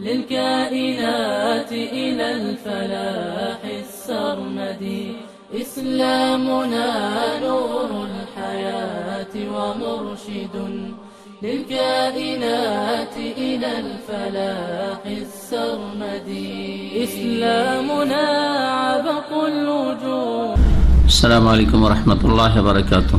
للكائنات إلى الفلاح السرمدي إسلامنا نور الحياة ومرشد. للكائنات إلى الفلاح السرمدي إسلامنا عبق الوجوه السلام عليكم ورحمة الله وبركاته.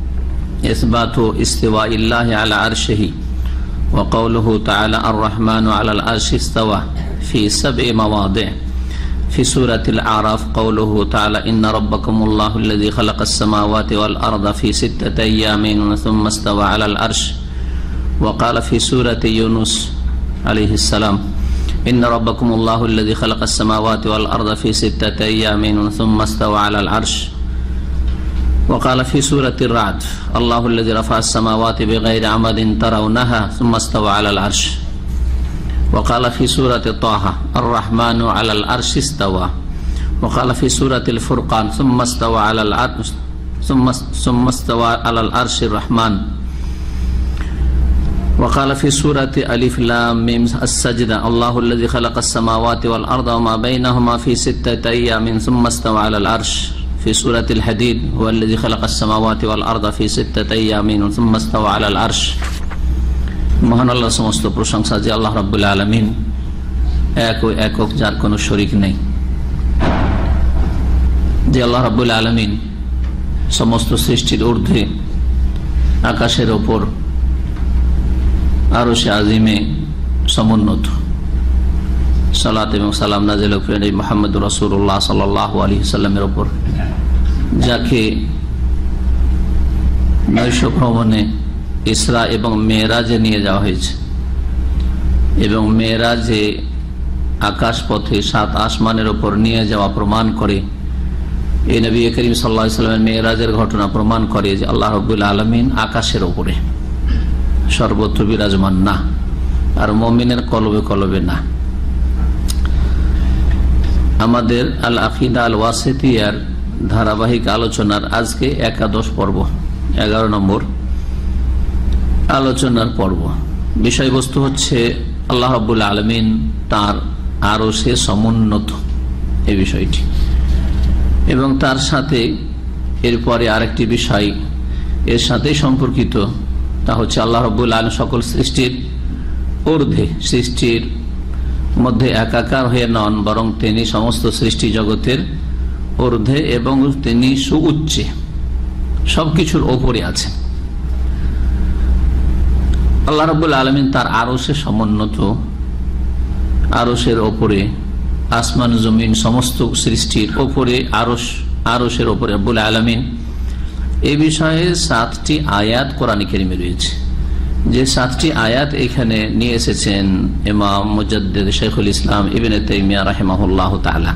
إثبات استواء الله على عرشه وقوله تعالى الرحمن على العرش استوى في سبع مواضع. في سورة الأعراف قوله تعالى إن ربكم الله الذي خلق السماوات والأرض في ستة أيام ثم استوى على العرش. وقال في سورة يونس عليه السلام إن ربكم الله الذي خلق السماوات والأرض في ستة أيام ثم استوى على العرش. وقال في سورة الرعد الله الذي رفع السماوات بغير عمد ترونها ثم استوى على العرش. وقال في سورة طه الرحمن على العرش استوى. وقال في سورة الفرقان ثم استوى على العرش ثم ثم استوى على العرش الرحمن. وقال في سورة ألف لام ميم السجدة الله الذي خلق السماوات والأرض وما بينهما في ستة أيام ثم استوى على العرش. في سورة الحديد هو الذي خلق السماوات والأرض في ستة أيام ثم استوى على العرش মহান আল্লাহ সমস্ত প্রশংসা যে আল্লাহ রাবুল আলমিন এক ও একক যার কোনো শরিক নেই যে আল্লাহ রাবুল আলমিন সমস্ত সৃষ্টির ঊর্ধ্বে আকাশের ওপর আরো সে আজিমে সমুন্নত সালাত এবং সালাম নাজিল মোহাম্মদ রসুল্লাহ সাল আলী সাল্লামের ওপর। যাকে নৈশ ভ্রমণে ইসরা এবং মেয়েরাজে নিয়ে যাওয়া হয়েছে এবং মেয়েরাজে আকাশ পথে সাত আসমানের ওপর নিয়ে যাওয়া প্রমাণ করে, এই নবী করিম সাল্লা ইসলামের মেয়েরাজের ঘটনা প্রমাণ করে যে আল্লাহ রবুল আলমিন আকাশের ওপরে সর্বত্র বিরাজমান না, আর মমিনের কলবে কলবে না। আমাদের আল আফিদা আল ওয়াসেতিয়ার ধারাবাহিক আলোচনার আজকে একাদশ পর্ব, এগারো নম্বর আলোচনার পর্ব। বিষয়বস্তু হচ্ছে আল্লাহ আব্বুল আলমিন তার আরও সে সমুন্নত এই বিষয়টি। এবং তার সাথে এরপরে আরেকটি বিষয়, এর সাথে সম্পর্কিত, তা হচ্ছে আল্লাহ রব্বুল আলম সকল সৃষ্টির ঊর্ধ্বে, সৃষ্টির মধ্যে একাকার হয়ে নন, বরং তিনি সমস্ত সৃষ্টি জগতের ঊর্ধ্বে এবং তিনি সুউচ্চে সবকিছুর ওপরে আছেন। আল্লাহ রবুল আলমিন তার আরসে সমুন্নত আরসের ওপরে, আসমান, জমিন, সমস্ত সৃষ্টির ওপরে আরস আরসের ওপরে আব্বুল আলমিন। এ বিষয়ে সাতটি আয়াত কোরআন কেরিমে রয়েছে। যে সাতটি আয়াত এখানে নিয়ে এসেছেন ইমাম মুজদ্দিদ শেখুল ইসলাম ইবিন তৈমিয়া রাহেমাহুল্লাহ তালা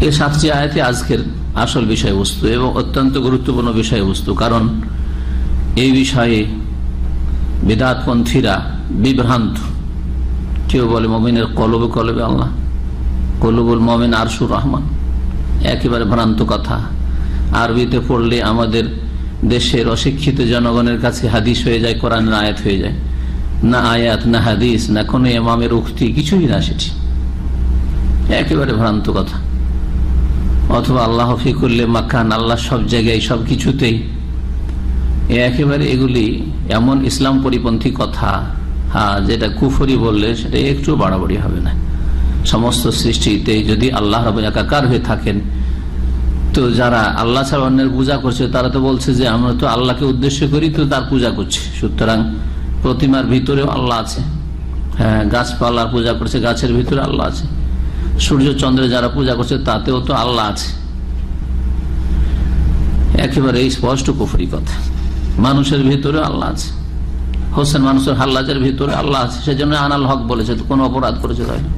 এই সাতটি আয়াতে আজকের আসল বিষয়বস্তু এবং অত্যন্ত গুরুত্বপূর্ণ বিষয়বস্তু কারণ এই বিষয়ে বিদাতপন্থীরা বিভ্রান্ত। কেউ বলে মমিনের কলবে কলবে আল্লাহ, কলবুল মমিন আরশুর রহমান। একেবারে ভ্রান্ত কথা। আরবিতে পড়লে আমাদের দেশের অশিক্ষিত জনগণের কাছে হাদিস হয়ে যায়, কোরআনের আয়াত হয়ে যায়। না আয়াত, না হাদিস, না কোনো এমামের উক্তি, কিছুই না সেটি। একেবারে ভ্রান্ত কথা। অথবা আল্লাহ ফিকুল্লে মাকান, আল্লাহ সব জায়গায় সব কিছুতেই। একেবারে এগুলি এমন ইসলাম পরিপন্থী কথা হ্যাঁ যেটা কুফরি বললে সেটা একটু বাড়াবাড়ি হবে না। সমস্ত সৃষ্টিতে যদি আল্লাহ রব একাকার হয়ে থাকেন তো যারা আল্লাহ ছাড়া অন্যের পূজা করছে, তারা তো বলছে যে আমরা তো আল্লাহকে উদ্দেশ্য করি, তো তার পূজা করছি। সুতরাং প্রতিমার ভিতরেও আল্লাহ আছে। হ্যাঁ গাছপালার পূজা করছে, গাছের ভিতরে আল্লাহ আছে। সূর্য চন্দ্রে যারা পূজা করছে, তাতেও তো আল্লাহ আছে। একেবারে স্পষ্ট কুফরি কথা। মানুষের ভিতরে আল্লাহ আছে। হোসেন মানুষের হাল্লাজের ভিতরে আল্লাহ আছে। সেজন্য আনাল হক বলেছে, কোন অপরাধ করেছে তাই না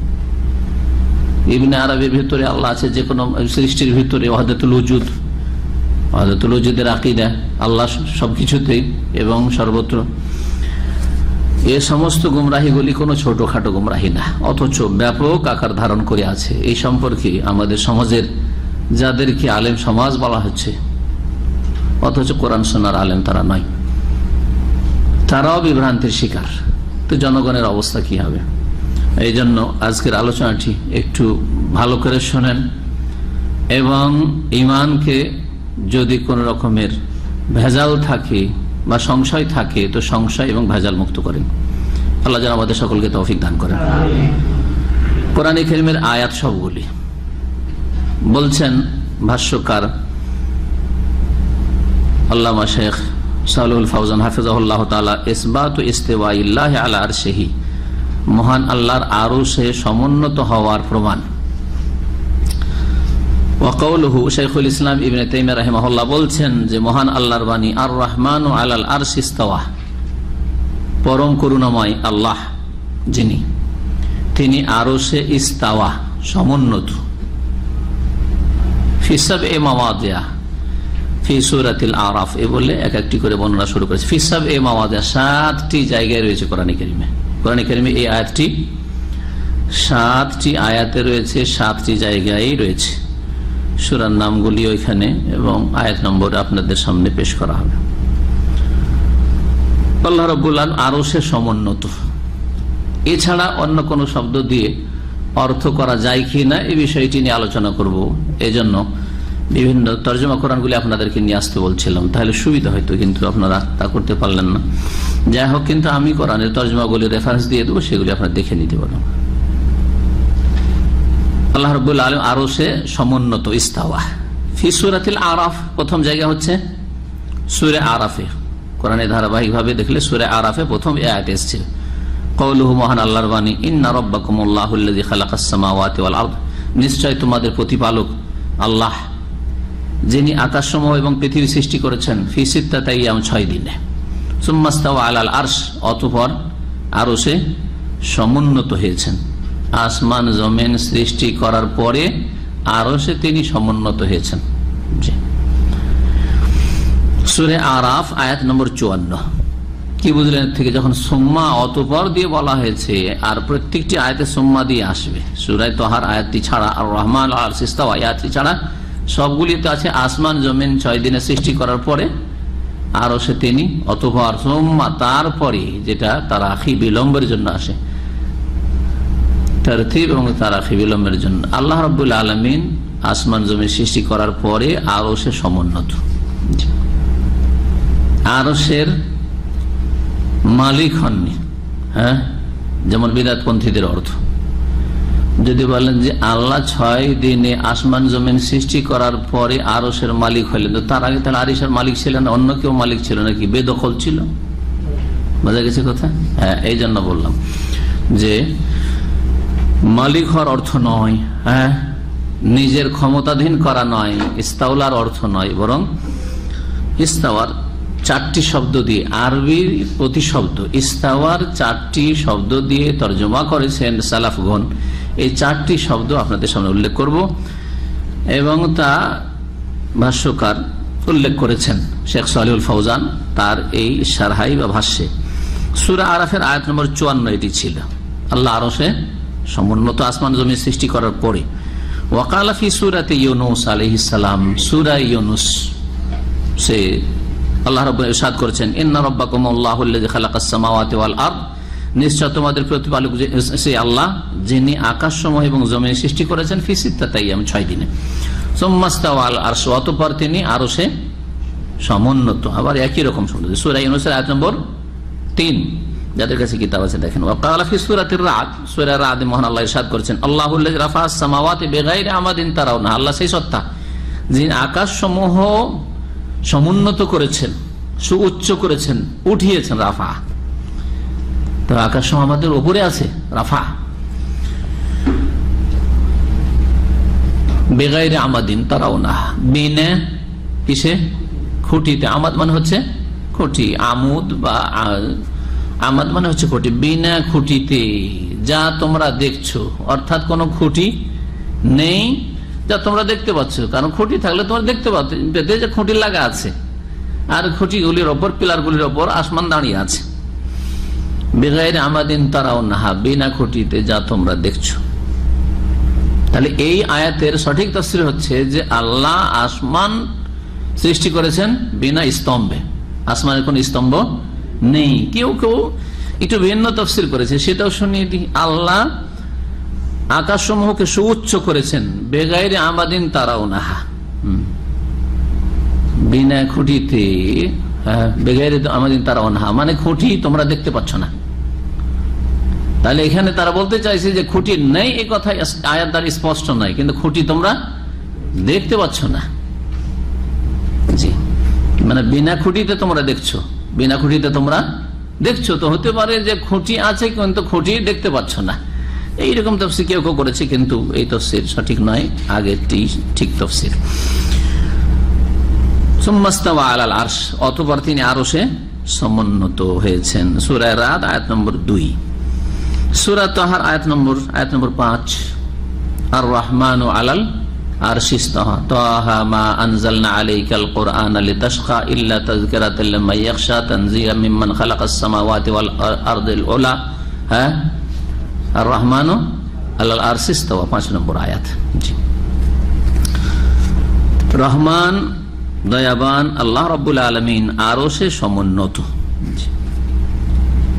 ইবনে আরবের ভিতরে আল্লাহ আছে, যে কোনো সৃষ্টির ভিতরে ওহাদাতুল উজুদ ওহাদাতুল উজুদের আকিদা, আল্লাহ সবকিছুতেই এবং সর্বত্র। এ সমস্ত গুমরাহিগুলি কোনো ছোটখাটো গুমরাহি না, অথচ ব্যাপক আকার ধারণ করে আছে। এই সম্পর্কে আমাদের সমাজের যাদেরকে আলেম সমাজ বলা হচ্ছে, অথচ কোরআন সোনার আলেম তারা নয়। তারাও বিভ্রান্তির শিকার। তো জনগণের অবস্থা কি হবে? এই জন্য আজকের আলোচনাটি একটু ভালো করে শোনেন এবং ইমানকে যদি কোন রকমের ভেজাল থাকে বা সংশয় থাকে তো সংশয় এবং ভেজাল মুক্ত করেন। আল্লাহ যেন আমাদের সকলকে তৌফিক দান করেন। কোরআন করিমের আয়াত সবগুলি। বলছেন ভাষ্যকার আল্লামা শেখ সাহুল ফাউজান হাফিজাহুল্লাহ তালা ইসবাত ইস্তেওয়া ইল্লাহ আলা আর সেহী মহান আল্লাহর আরও সে সমুন্নত হওয়ার প্রমাণ। ওয়াকৌলহু শেখুল ইসলাম ইবনে তাইমে বলছেন যে, মহান আল্লাহর বাণী আর রহমান ও আলাল আর সিস্তাওয়া পরম করুণাময় আল্লাহ যিনি, তিনি আরও সে ইস্তাওয়া, সমুন্নত। ফিসাব এ মাওয়াদিয়া, ফি সুরাতিল আরাফ, এ বলে এক একটি করে বর্ণনা শুরু করেছে। ফিসাব এ মাওয়াদিয়া, সাতটি জায়গায় রয়েছে কোরআন করিমে। কোরআন করিমে এই আয়াতটি সাতটি আয়াতে রয়েছে, সাতটি জায়গায় রয়েছে। সুরার নামগুলি ওইখানে এবং আয়াত নম্বর আপনাদের সামনে পেশ করা হবে। আল্লাহ রবুল্লাহ আরও সে সমুন্নত। এছাড়া অন্য কোনো শব্দ দিয়ে অর্থ করা যায় কি না এই বিষয়টি নিয়ে আলোচনা করব। এজন্য বিভিন্ন তর্জমা কোরআনগুলি আপনাদেরকে নিয়ে আসতে বলছিলাম। তাহলে সুবিধা হয়তো কিন্তু আপনারা তা করতে পারলেন না। যাই হোক, কিন্তু আমি কোরআনের তর্জমাগুলি রেফারেন্স দিয়ে দেবো, সেগুলি আপনারা দেখে নিতে পারেন আল্লাহ রবুল্লা আলম আরও সে সমুন্নত ইস্তাওয়া। ফিসুরাতিল আরাফ, প্রথম জায়গা হচ্ছে সুরে আরাফে। কোরআনে ধারাবাহিক ভাবে দেখলে সুরে আরাফে প্রথম এসছে। কৌলুহু মহান আল্লাহর বাণী, ইন্না ওয়াল আরদ। নিশ্চয় তোমাদের প্রতিপালক আল্লাহ। যিনি আকাশসমূহ এবং পৃথিবী সৃষ্টি করেছেন, ফি সিত্তাতাইয়াম ছয় দিনে। সুম্মাস্তাওয়া আলাল আরশ, অতঃপর আরও সে সমুন্নত হয়েছেন। আসমান, জমিন সৃষ্টি করার পরে আরও সে তিনি সমুন্নত হয়েছেন। সুরে আরাফ, আয়াত নম্বর চুয়ান্ন। কি বুঝলেন? থেকে যখন সোম্মা, অতপর দিয়ে বলা হয়েছে, আর প্রত্যেকটি আয়াতে সোম্মা দিয়ে আসবে। সুরায় তোহার আয়াতটি ছাড়া আর রহমান আর সিস্তা আয়াতটি ছাড়া সবগুলিতে আছে আসমান জমিন ছয় দিনে সৃষ্টি করার পরে আরও সে তিনি অতপর সোম্মা তারপরে যেটা তার আখি বিলম্বের জন্য আসে। তারথিব এবং তার আখি বিলম্বের জন্য। আল্লাহ রবুল্লা আলমিন আসমান জমিন সৃষ্টি করার পরে আরও সে সমুন্নত। আরসের মালিক হননি হ্যাঁ? যেমন বিরাটপন্থীদের অর্থ। যদি বলেন যে আল্লাহ ছয় দিনে আসমান জমিন সৃষ্টি করার পরে আরসের মালিক হইলেন, তো তার আগে তাহলে আরিসের মালিক ছিলেন অন্য কেউ মালিক ছিল নাকি? বেদখল ছিল? বোঝা গেছে কথা? হ্যাঁ এই জন্য বললাম যে মালিক হওয়ার অর্থ নয় হ্যাঁ? নিজের ক্ষমতাধীন করা নয় ইস্তাউলার অর্থ নয়, বরং ইস্তাওয়ার চারটি শব্দ দিয়ে, আরবির প্রতিশব্দ, ইস্তাওয়ার চারটি শব্দ দিয়ে তর্জমা করেছেন সালাফগণ। এই চারটি শব্দ আপনাদের সামনে উল্লেখ করব এবং তা ভাষ্যকার উল্লেখ করেছেন শেখ সালিউল ফৌজান তার এই সারহাই বা ভাষ্যে। সুরা আরাফের আয়াত নম্বর চুয়ান্ন এটি ছিল। আল্লাহ আরও সে সমুন্নত আসমান জমি সৃষ্টি করার পরে ওয়াকালাফি সুরাতে ইউনুস আলহিসাম সুরা ইউনুস সে আল্লাহ রব সাদ করেছেন, ইন্না রব্বাকুম আল্লাহ খালাকাস সামাওয়াতি ওয়াল আরদ নিশ্চয় তোমাদের প্রতিপালক যে- সে আল্লাহ, যিনি আকাশ সমূহ এবং জমিন সৃষ্টি করেছেন ফিসিত্তা তাই আমি ছয় দিনে। সোম্মাস্তাওয়াল আর অতপর তিনি আরও সে সমুন্নত। আবার একই রকম শব্দ সুরাই ইউনুসের আয়াত নম্বর তিন। যাদের কাছে কিতাব আছে, দেখেন। ওয়াকালা ফি সূরাতির রাদ। সূরা রাদ মহান আল্লাহ ইরশাদ করেছেন, আল্লাহুল্লাযী রাফা'আস সামাওয়াতি বিগাইরি আমাদিন তারাউনা। আল্লাহ সেই সত্তা, যিনি আকাশ সমূহ সমুন্নত করেছেন, সুউচ্চ করেছেন, উঠিয়েছেন রাফা। তো আকাশ আমাদের উপরে আছে, রাফা। বেগাইরে আমাদিন তারাও না বিনে কিসে? খুঁটিতে। আমাদ মানে হচ্ছে খুঁটি, আমুদ বা আমাদ মানে হচ্ছে খুঁটি। বিনা খুঁটিতে যা তোমরা দেখছ, অর্থাৎ কোনো খুঁটি নেই যা তোমরা দেখতে পাচ্ছ। কারণ খুঁটি থাকলে তোমরা দেখতে পাচ্ছ পেতে যে খুঁটি লাগা আছে। আর খুঁটিগুলির ওপর, পিলারগুলির ওপর আসমান দাঁড়িয়ে আছে। বেগাইরে আমাদিন তারাও নাহা বিনা খুঁটিতে যা তোমরা দেখছ। তাহলে এই আয়াতের সঠিক তফসির হচ্ছে যে আল্লাহ আসমান সৃষ্টি করেছেন বিনা স্তম্ভে। আসমানের কোন স্তম্ভ নেই। কেউ কেউ একটু ভিন্ন তফসিল করেছে সেটাও শুনিয়ে দিই। আল্লাহ আকাশ সমূহকে সুউচ্চ করেছেন বেগাইরে আমাদিন তারাও নাহা। বিনা খুঁটিতে হ্যাঁ, বেগাইরে আমাদিন তারাও নাহা। মানে খুঁটি তোমরা দেখতে পাচ্ছ না। তাহলে এখানে তারা বলতে চাইছে যে খুঁটি নেই এই কথা আয়াত দ্বারা স্পষ্ট নয়। কিন্তু খুঁটি তোমরা দেখতে পাচ্ছ না। জি। মানে বিনা খুঁটিতে তোমরা দেখছ। বিনা খুঁটিতে তোমরা দেখছ। তো হতে পারে যে খুঁটি আছে, কিন্তু খুঁটি দেখতে পাচ্ছ না। এইরকম তফসির কেউ কেউ করেছে, কিন্তু এই তফসির সঠিক নয়। আগেরটি ঠিক তফসির। আরশ। অতপর তিনি সে সমুন্নত হয়েছেন। সুরায় রাত, আয়াত নম্বর দুই। সুরা আয়াত নম্বর আয়াত নম্বর পাঁচ। আর রহমান আলাল আর আর রহমান আলাল আরশি ইস্তাওয়া পাঁচ নম্বর আয়াত। জি। দয়াবান, আল্লাহ রব্বুল আলমিন আরও সে সমুন্নত।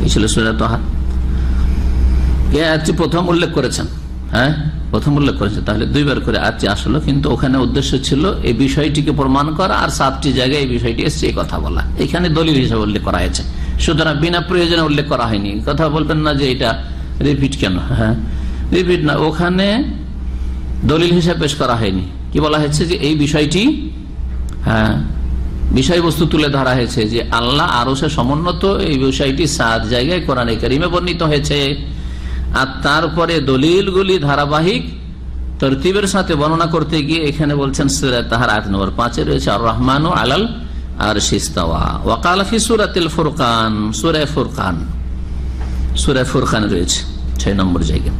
এই ছিল সুরা তাহার। এ আয়াতটি প্রথম উল্লেখ করেছেন? হ্যাঁ? প্রথম উল্লেখ করেছেন। তাহলে দুইবার করে আয়াতটি আসলো, কিন্তু ওখানে উদ্দেশ্য ছিল এই বিষয়টিকে প্রমাণ করা আর সাতটি জায়গায় এই বিষয়টি এসছে, এই কথা বলা। এখানে দলিল হিসাবে উল্লেখ করা হয়েছে। সুতরাং বিনা প্রয়োজনে উল্লেখ করা হয়নি। কথা বলবেন না যে এটা রিপিট কেন? হ্যাঁ? রিপিট না, ওখানে দলিল হিসাবে পেশ করা হয়নি। কি বলা হয়েছে যে এই বিষয়টি হ্যাঁ বিষয়বস্তু তুলে ধরা হয়েছে যে আল্লাহ আরও সে সমুন্নত এই বিষয়টি সাত জায়গায় কোরআনে করিমে বর্ণিত হয়েছে। আর তারপরে দলিলগুলি ধারাবাহিক তরতিবের সাথে বর্ণনা করতে গিয়ে এখানে বলছেন তাহার আয়াত নম্বর পাঁচে রয়েছে আর রহমান ও আলাল আর শিস্তাওয়া ওয়াকালফি সুরাতিল ফুরকান সুরে ফুরকান। সুরায় ফুরকান রয়েছে, ছয় নম্বর জায়গা।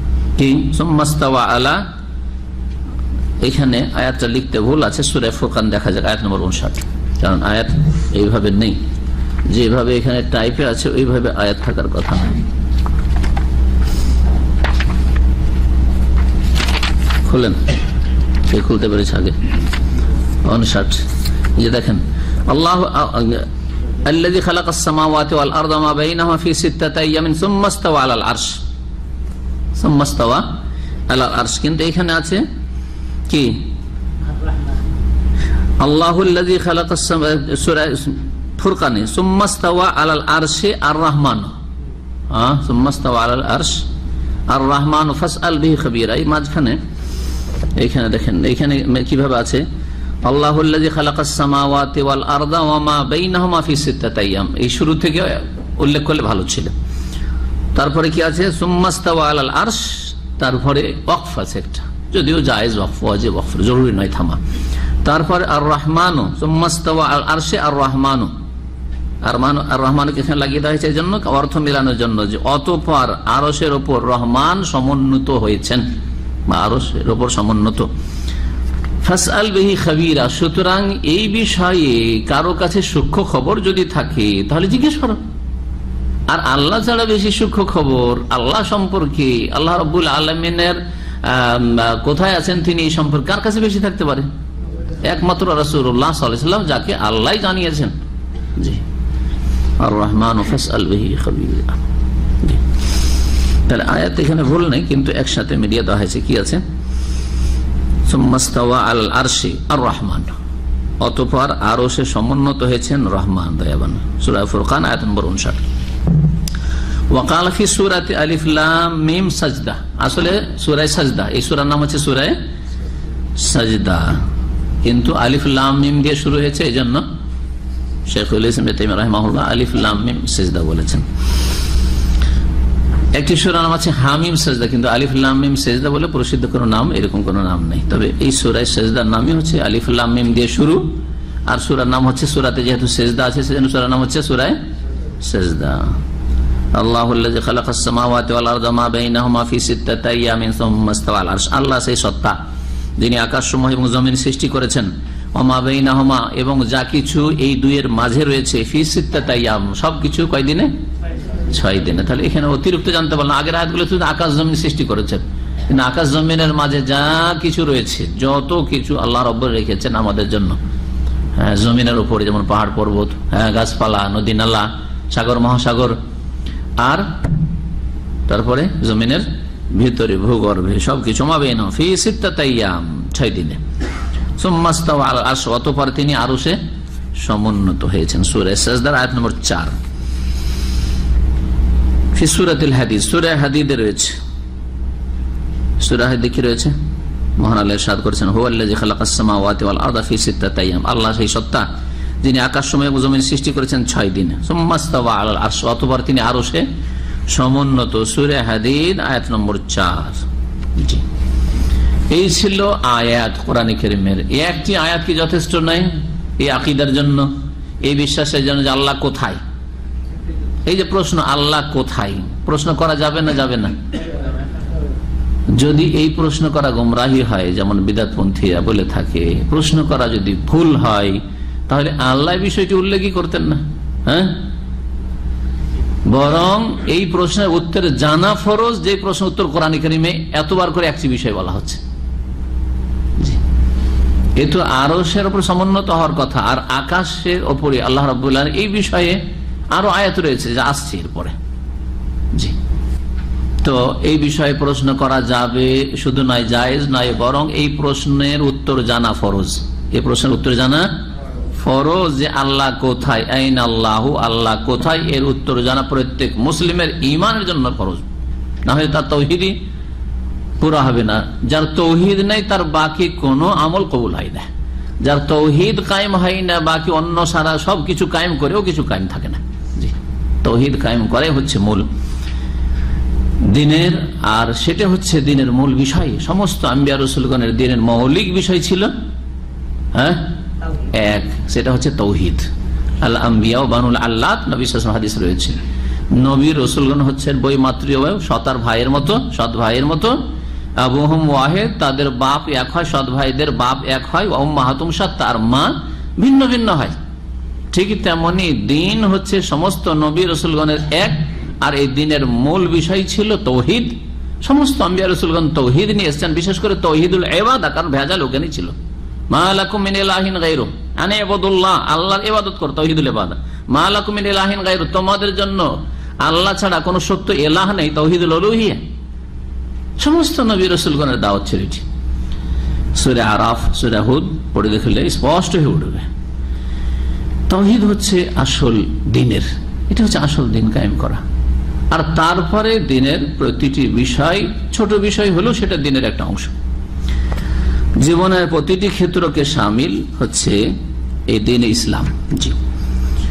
আলা। এখানে আয়াতটা লিখতে ভুল আছে দেখা যাক, আয়াত নম্বর কারণ আয়াত এইভাবে নেই। যেভাবে এখানে টাইপে আছে, ওইভাবে আয়াত থাকার কথা নয়। খুলেন সে খুলতে পেরেছে আগে উনষাট যে দেখেন আল্লাহ الذي خلق السماوات والأرض ما بينهما في ستة أيام ثم استوى على العرش ثم استوى على العرش কিন্তু এখানে আছে কি আল্লাহ الذي خلق السماء সূরা ফুরকানে ثم استوى على العرش الرحمن হ্যাঁ ثم استوى على العرش الرحمن فاسأل به خبيرا এই মাঝখানে এইখানে দেখেন, এইখানে কীভাবে আছে? এই শুরু থেকে উল্লেখ করলে ভালো ছিল। তারপরে কি আছে? সুম্মাস্তাওয়া আরশ। তারপরে আছে একটা। যদিও জায়েজ ওয়াকফ জরুরি নয়, থামা। তারপর আর রহমানও আর সে আর রহমানও আর রহমানকে এখানে লাগিয়ে দেওয়া হয়েছে জন্য, অর্থ মিলানোর জন্য যে অতপর আরসের ওপর রহমান সমন্বিত হয়েছেন। আরসের ওপর খাবিরা, সুতরাং এই বিষয়ে কারও কাছে সূক্ষ্ম খবর যদি থাকে, তাহলে জিজ্ঞেস করো। আর আল্লাহ ছাড়া বেশি সূক্ষ্ম খবর, আল্লাহ সম্পর্কে, আল্লাহ রবুল আলমিনের কোথায় আছেন তিনি এই সম্পর্কে কার কাছে বেশি থাকতে পারে? একমাত্র রসুল্লাহ সাল্লাম যাকে আল্লাহ জানিয়েছেন। জি। আর রহমান খাবিরা। তাহলে আয়াত এখানে ভুল নেই, কিন্তু একসাথে মিলিয়ে দেওয়া হয়েছে। কি আছে? আল আরশি আর রহমান অতপর আরও সে সমুন্নত হয়েছেন রহমান, দয়াবান। ফুরকান, আয়াত নম্বর উনষাট। মিম সাজদা। আসলে সুরায় নাম হচ্ছে সুরায় সাজদা। কিন্তু আলিফ মিম দিয়ে শুরু হয়েছে এই জন্য শেখুল ইসলাম রহমাহুল্লাহ মিম সাজদা বলেছেন। একটি সুরা নাম আছে হামিম সেজদা, কিন্তু আলিফ লামিম সেজদা বলে প্রসিদ্ধ কোনো নাম, এরকম কোনো নাম নেই। তবে এই সুরায় সেজদার নামই হচ্ছে আলিফ লামিম দিয়ে শুরু, আর সুরার নাম হচ্ছে সুরাতে যেহেতু সেজদা আছে, সেজন্য সুরার নাম হচ্ছে সুরায় সেজদা। আল্লাহ সেই সত্তা আকাশসমূহ এবং জমিন সৃষ্টি করেছেন। এবং যা কিছু এই দুইয়ের মাঝে রয়েছে, ফি সিত্তাইয়াম সবকিছু কয়দিনে? ছয় দিনে। তাহলে এখানে অতিরিক্ত জানতে পারলাম। আগের আয়াতগুলো শুধু আকাশ জমিন সৃষ্টি করেছেন। কিন্তু আকাশ জমিনের মাঝে যা কিছু রয়েছে, যত কিছু আল্লাহ রব্বর রেখেছেন আমাদের জন্য। হ্যাঁ জমিনের উপরে যেমন পাহাড় পর্বত হ্যাঁ গাছপালা, নদী নালা, সাগর, মহাসাগর। আর তারপরে জমিনের ভিতরে ভূগর্ভে সবকিছু মাবে ফি সিত্তাইয়াম ছয় দিনে। অতপর তিনি আরও সে সমুন্নত হয়েছেন। সুরে সাজদার আয়াত নম্বর চার। সুরাতিল হাদিস। সুরা রয়েছে। আল্লাহ সেই সত্তা, যিনি সৃষ্টি করেছেন 6 দিনে। সুম্মাস্তাওয়া আলাল আরশ, অতঃপর তিনি সমুন্নত। সূরা হাদিদ, আয়াত নম্বর 4 জি। এই ছিল আয়াত কোরআন কারীমের। একটি আয়াত কি যথেষ্ট নয়? এই আকিদার জন্য, এই বিশ্বাসের জন্য যে আল্লাহ কোথায়? এই যে প্রশ্ন, আল্লাহ কোথায়? প্রশ্ন করা যাবে না যাবে না? যদি এই প্রশ্ন করা গোমরাহি হয়, যেমন বিদাতপন্থীরা বলে থাকে, প্রশ্ন করা যদি ভুল হয়, তাহলে আল্লাহ বিষয়টি উল্লেখই করতেন না হ্যাঁ? বরং এই প্রশ্নের উত্তর জানা ফরজ, যে প্রশ্ন উত্তর কোরআন কারিমে এতবার করে একটি বিষয় বলা হচ্ছে। এ তো আরসের ওপর সমুন্নত হওয়ার কথা, আর আকাশের ওপরে আল্লাহ রবাহ এই বিষয়ে আরও আয়াত রয়েছে যা আসছে এরপরে। জি। তো এই বিষয়ে প্রশ্ন করা যাবে, শুধু নয়, জায়েজ নয়, বরং এই প্রশ্নের উত্তর জানা ফরজ। এই প্রশ্নের উত্তর জানা ফরজ যে আল্লাহ কোথায়, আইন আল্লাহ আল্লাহ কোথায়, এর উত্তর জানা প্রত্যেক মুসলিমের ইমানের জন্য ফরজ। না হলে তার তৌহিদি পুরা হবে না। যার তৌহিদ নেই, তার বাকি কোনো আমল কবুল হয় না। যার তৌহিদ কায়েম হয় না, বাকি অন্য সারা সবকিছু কায়েম করেও কিছু কায়েম থাকে না। তৌহিদ কায়েম করে হচ্ছে মূল। দিনের, আর সেটা হচ্ছে দিনের মূল বিষয়। সমস্ত আম্বিয়া রসুলগণের দিনের মৌলিক বিষয় ছিল হ্যাঁ? এক, সেটা হচ্ছে তৌহিদ। আল আম্বিয়া বানুল আল্লাহ, নবী হাদিস রয়েছে। নবী রসুলগণ হচ্ছেন বই মাতৃ সতার ভাইয়ের মতো, সৎ ভাইয়ের মতো। আবহম ওয়াহেদ, তাদের বাপ এক হয়, সৎ ভাইদের বাপ এক হয় ওম মাহাতুম সাত তার মা ভিন্ন ভিন্ন হয়। ঠিক তেমনি দিন হচ্ছে সমস্ত নবী রসুলগণের এক, আর এই দিনের মূল বিষয় ছিল তৌহিদ। সমস্ত আম্বিয়া রসুলগণ তৌহিদ নিয়ে এসছেন, বিশেষ করে তৌহিদুল এবাদা কারণ ভেজাল ওখানে ছিল। এবাদত তোমাদের জন্য আল্লাহ ছাড়া কোন সত্য এলাহ নেই সমস্ত নবী রসুলগণের আরাফ দেখলে স্পষ্ট হয়ে উঠবে। তহিদ হচ্ছে আসল দিনের। এটা হচ্ছে আসল দিন কায়েম করা। আর তারপরে দিনের প্রতিটি বিষয়, ছোট বিষয় হলেও সেটা দিনের একটা অংশ। জীবনের প্রতিটি ক্ষেত্রকে সামিল হচ্ছে এই দিন ইসলাম। জি।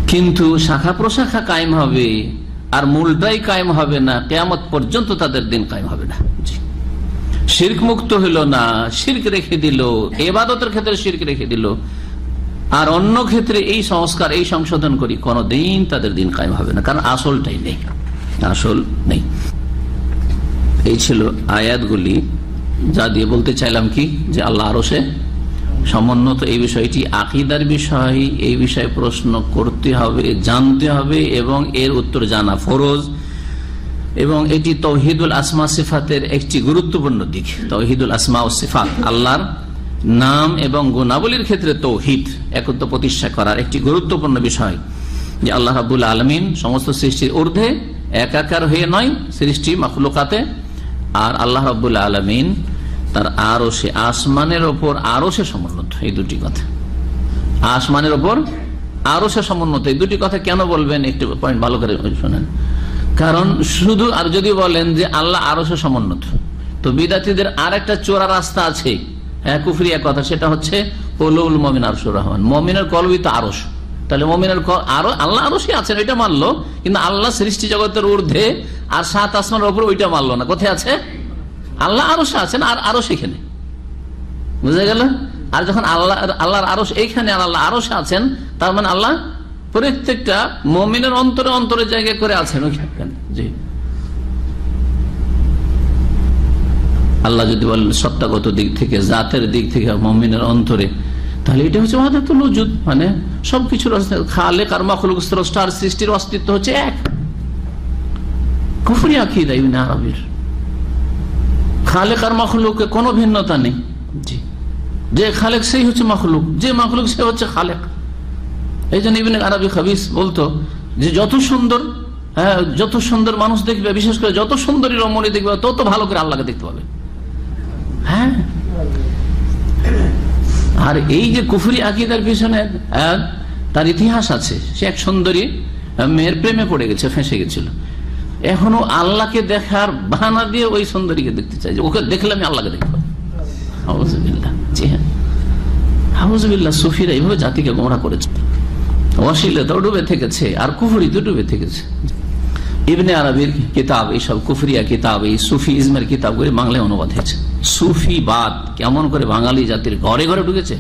কিন্তু শাখা প্রশাখা কায়েম হবে, আর মূলটাই কায়েম হবে না, কেয়ামত পর্যন্ত তাদের দিন কায়েম হবে না। শির্ক মুক্ত হইল না, শির্ক রেখে দিল, এবাদতের ক্ষেত্রে শির্ক রেখে দিল আর অন্য ক্ষেত্রে এই সংস্কার, এই সংশোধন করি, কোনদিন তাদের দিন কায়েম হবে না। কারণ আসলটাই নেই। আসল নেই। এই ছিল আয়াতগুলি। যা দিয়ে বলতে চাইলাম কি? যে আল্লাহ আরও সে সমুন্নত এই বিষয়টি, আকিদার বিষয়, এই বিষয়ে প্রশ্ন করতে হবে, জানতে হবে এবং এর উত্তর জানা ফরজ। এবং এটি তৌহিদুল আসমা সিফাতের একটি গুরুত্বপূর্ণ দিক। তৌহিদুল আসমা ও সিফাত, আল্লাহর নাম এবং গুণাবলীর ক্ষেত্রে তৌহিদ একত্র প্রতিষ্ঠা করার একটি গুরুত্বপূর্ণ বিষয়। যে আল্লাহ রাবুল আলমিন সমস্ত সৃষ্টির ঊর্ধ্বে একাকার হয়ে নয়, সৃষ্টি মখলুকাতে, আর আল্লাহ রাবুল আলমিন তার আরও সে আসমানের ওপর আরও সে সমুন্নত। এই দুটি কথা। আসমানের ওপর আরও সে সমুন্নত। এই দুটি কথা কেন বলবেন? একটু পয়েন্ট ভালো করে শোনেন। কারণ শুধু আর যদি বলেন যে আল্লাহ আরও সে সমুন্নত, তো বিদাতিদের আর একটা চোরা রাস্তা আছে। কুফরিয়া কথা, সেটা হচ্ছে পলুল মমিন আরশুর রহমান। মমিনের কলবি তো আরস তাহলে মমিনের আরও আল্লাহ আরও সে আছেন, ওইটা মানলো, কিন্তু আল্লাহ সৃষ্টি জগতের ঊর্ধ্বে আর সাত আসমানের ওপর ওইটা মানলো না। কোথায় আছে? আল্লাহ আরও আছেন আর আরও সেখানে বুঝা গেল? আর যখন আল্লাহ আল্লাহর আরও এইখানে আল্লাহ আরও আছেন, তার মানে আল্লাহ প্রত্যেকটা মমিনের অন্তরে অন্তরে জায়গা করে আছেন, ওইখানে। জি। আল্লাহ যদি বলেন সত্তাগত দিক থেকে জাতের দিক থেকে মমিনের অন্তরে তাহলে এটা হচ্ছে ওয়াদাতুল ওজুদ মানে সবকিছুর খালে কার মখলুক স্রষ্টার সৃষ্টির অস্তিত্ব হচ্ছে এক। কুফরি আকিদা ইবনে আরবির। খালেক আর মখলুকে কোনো ভিন্নতা নেই। জি। যে খালেক সেই হচ্ছে মখলুক যে মখলুক সে হচ্ছে খালেক। এই জন্য ইবিন আরবি খাবিস বলতো যে যত সুন্দর হ্যাঁ যত সুন্দর মানুষ দেখবে বিশেষ করে যত সুন্দরী রমণী দেখবে তত ভালো করে আল্লাহকে দেখতে পাবে। হ্যাঁ। আর এই যে কুফুরি আকিদার পিছনে তার ইতিহাস আছে। সে এক সুন্দরী মেয়ের প্রেমে পড়ে গেছে, ফেঁসে গেছিল। এখনও আল্লাহকে দেখার বাহানা দিয়ে ওই সুন্দরীকে দেখতে চাই যে, ওকে দেখলে আমি আল্লাহকে দেখব জি হ্যাঁ। সুফিরা এইভাবে জাতিকে গোমরা করেছে। অশ্লীলতাও ডুবে থেকেছে, আর কুফুরিতে ডুবে থেকেছে। ইবনে আরবির কিতাব, এইসব কুফরিয়া কিতাব, এই সুফি ইজমের কিতাবগুলি বাংলায় অনুবাদ হয়েছে। সুফিবাদ কেমন করে বাঙালি জাতির ঘরে ঘরে ঢুকেছে?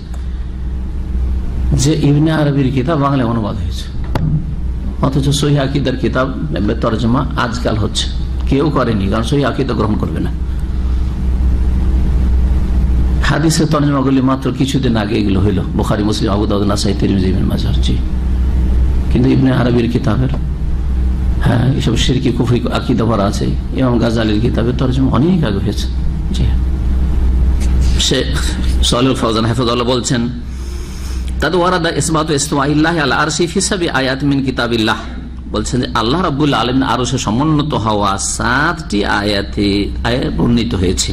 যে ইবনে আরবির কিতাব বাংলায় অনুবাদ হয়েছে। অথচ সহি আকিদার কিতাব তর্জমা আজকাল হচ্ছে। কেউ করেনি, কারণ সহি আকিদা গ্রহণ করবে না। হাদিসের মাত্র কিছুদিন আগে এগুলো হইল। বোখারি, মুসলিম আবুদাউদ্দিন মাজার জি। কিন্তু ইবনে আরবির কিতাবের হ্যাঁ এসব সিরকি কুফরি আকিদা ভরা আছে। এবং গাজালির কিতাবের তর্জমা অনেক আগে হয়েছে। জি। শেখ সালুল ফৌজান হেফাজুল্লাহ বলছেন, তাদ ওয়ারাদা ইসবাত ইস্তমা ইল্লাহ আল আরশি ফিসাবি আয়াত মিন কিতাবিল্লাহ। বলছেন যে আল্লাহ রাব্বুল আলামিন আরও সে সমুন্নত হওয়া সাতটি আয়াতে বর্ণিত হয়েছে।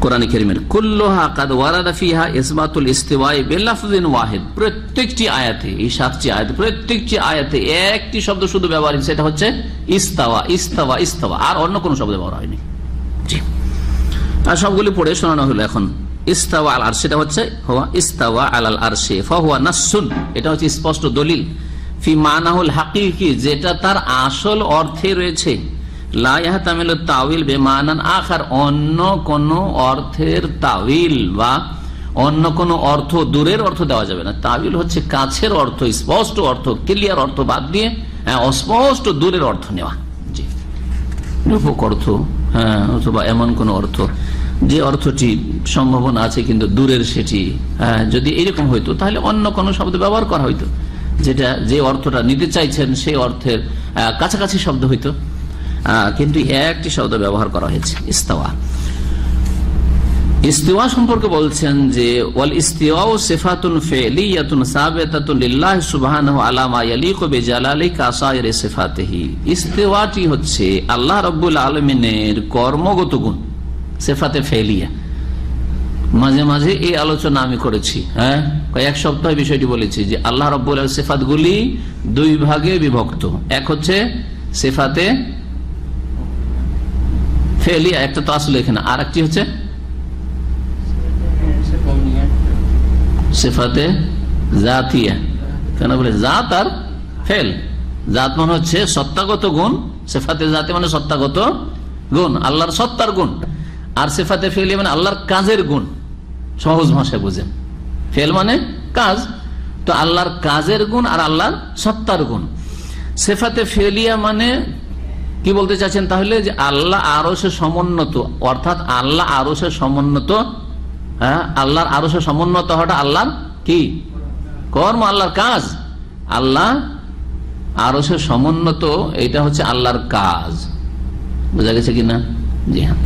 কোরআন করিমের, কুল্লোহা কাদ ওয়ারাদা ফিহা ইসবাতুল ইস্তিওয়াই বিলাফযিন ওয়াহিদ। প্রত্যেকটি আয়াতে, এই সাতটি আয়াতে, প্রত্যেকটি আয়াতে একটি শব্দ শুধু ব্যবহার সেটা হচ্ছে ইস্তাওয়া ইস্তাওয়া ইস্তাওয়া। আর অন্য কোনো শব্দ ব্যবহার হয়নি। জি। আর সবগুলি পড়ে শোনানো হলো এখন। ইস্তাওয়া আল আর সেটা হচ্ছে হওয়া ইস্তাওয়া আলাল আরশে ফাহুয়া নাসুন এটা হচ্ছে স্পষ্ট দলিল। ফি মানাহুল হাকিকি যেটা তার আসল অর্থে রয়েছে। বেমানান অন্য অর্থের বা অন্য কোন অর্থ দূরের অর্থ দেওয়া যাবে না। তাবিল হচ্ছে কাছের অর্থ স্পষ্ট অর্থ ক্লিয়ার অর্থ বাদ দিয়ে হ্যাঁ, অস্পষ্ট দূরের অর্থ নেওয়া। জি রূপক অর্থ হ্যাঁ অথবা এমন কোন অর্থ। যে অর্থটি সম্ভাবনা আছে কিন্তু দূরের সেটি হ্যাঁ, যদি এরকম হইতো তাহলে অন্য কোনো শব্দ ব্যবহার করা হইতো। যেটা যে অর্থটা নিতে চাইছেন সেই অর্থের কাছাকাছি শব্দ হইতো। কিন্তু একটি শব্দ ব্যবহার করা হয়েছে ইস্তাওয়া। ইস্তিওয়া সম্পর্কে বলছেন যে, ওয়াল ইস্তিওয়াও সিফাতুন ফিলিয়াতুন সাবিতাতুন লিল্লাহি সুবহানাহু আলা মা ইয়ালিকু বিজালালি কাসাইরি সিফাতিহি। ইস্তিওয়াটি হচ্ছে আল্লাহ রাব্বুল আলামিনের কর্মগত গুণ, সিফাতে ফেলিয়া। মাঝে মাঝে এই আলোচনা আমি করেছি হ্যাঁ? কয়েক সপ্তাহ বিষয়টি বলেছি যে আল্লাহ রব্বুল সেফাত গুলি দুই ভাগে বিভক্ত। এক হচ্ছে সেফাতে ফেলিয়া, একটা তো আসলে এখানে। আর একটি হচ্ছে সেফাতে জাতিয়া। কেন বলে? জাত আর ফেল। জাত মানে হচ্ছে সত্তাগত গুণ, সেফাতে জাতি মানে সত্তাগত গুণ, আল্লাহর সত্তার গুণ। আর সেফাতে ফেলি মানে আল্লাহর কাজের গুণ। সহজ ভাষায় বুঝেন। ফেল মানে কাজ। তো আল্লাহর কাজের গুণ আর আল্লাহর সত্তার গুণ। সেফাতে ফেলিয়া মানে কি বলতে চাচ্ছেন তাহলে যে আল্লাহ আরও সে সমুন্নত, অর্থাৎ আল্লাহ আরও সে সমুন্নত হ্যাঁ? আল্লাহর আরও সে সমুন্নত হওয়াটা আল্লাহর কি? কর্ম, আল্লাহর কাজ। আল্লাহ আরও সে সমুন্নত এটা হচ্ছে আল্লাহর কাজ। বোঝা গেছে কিনা? জি হ্যাঁ।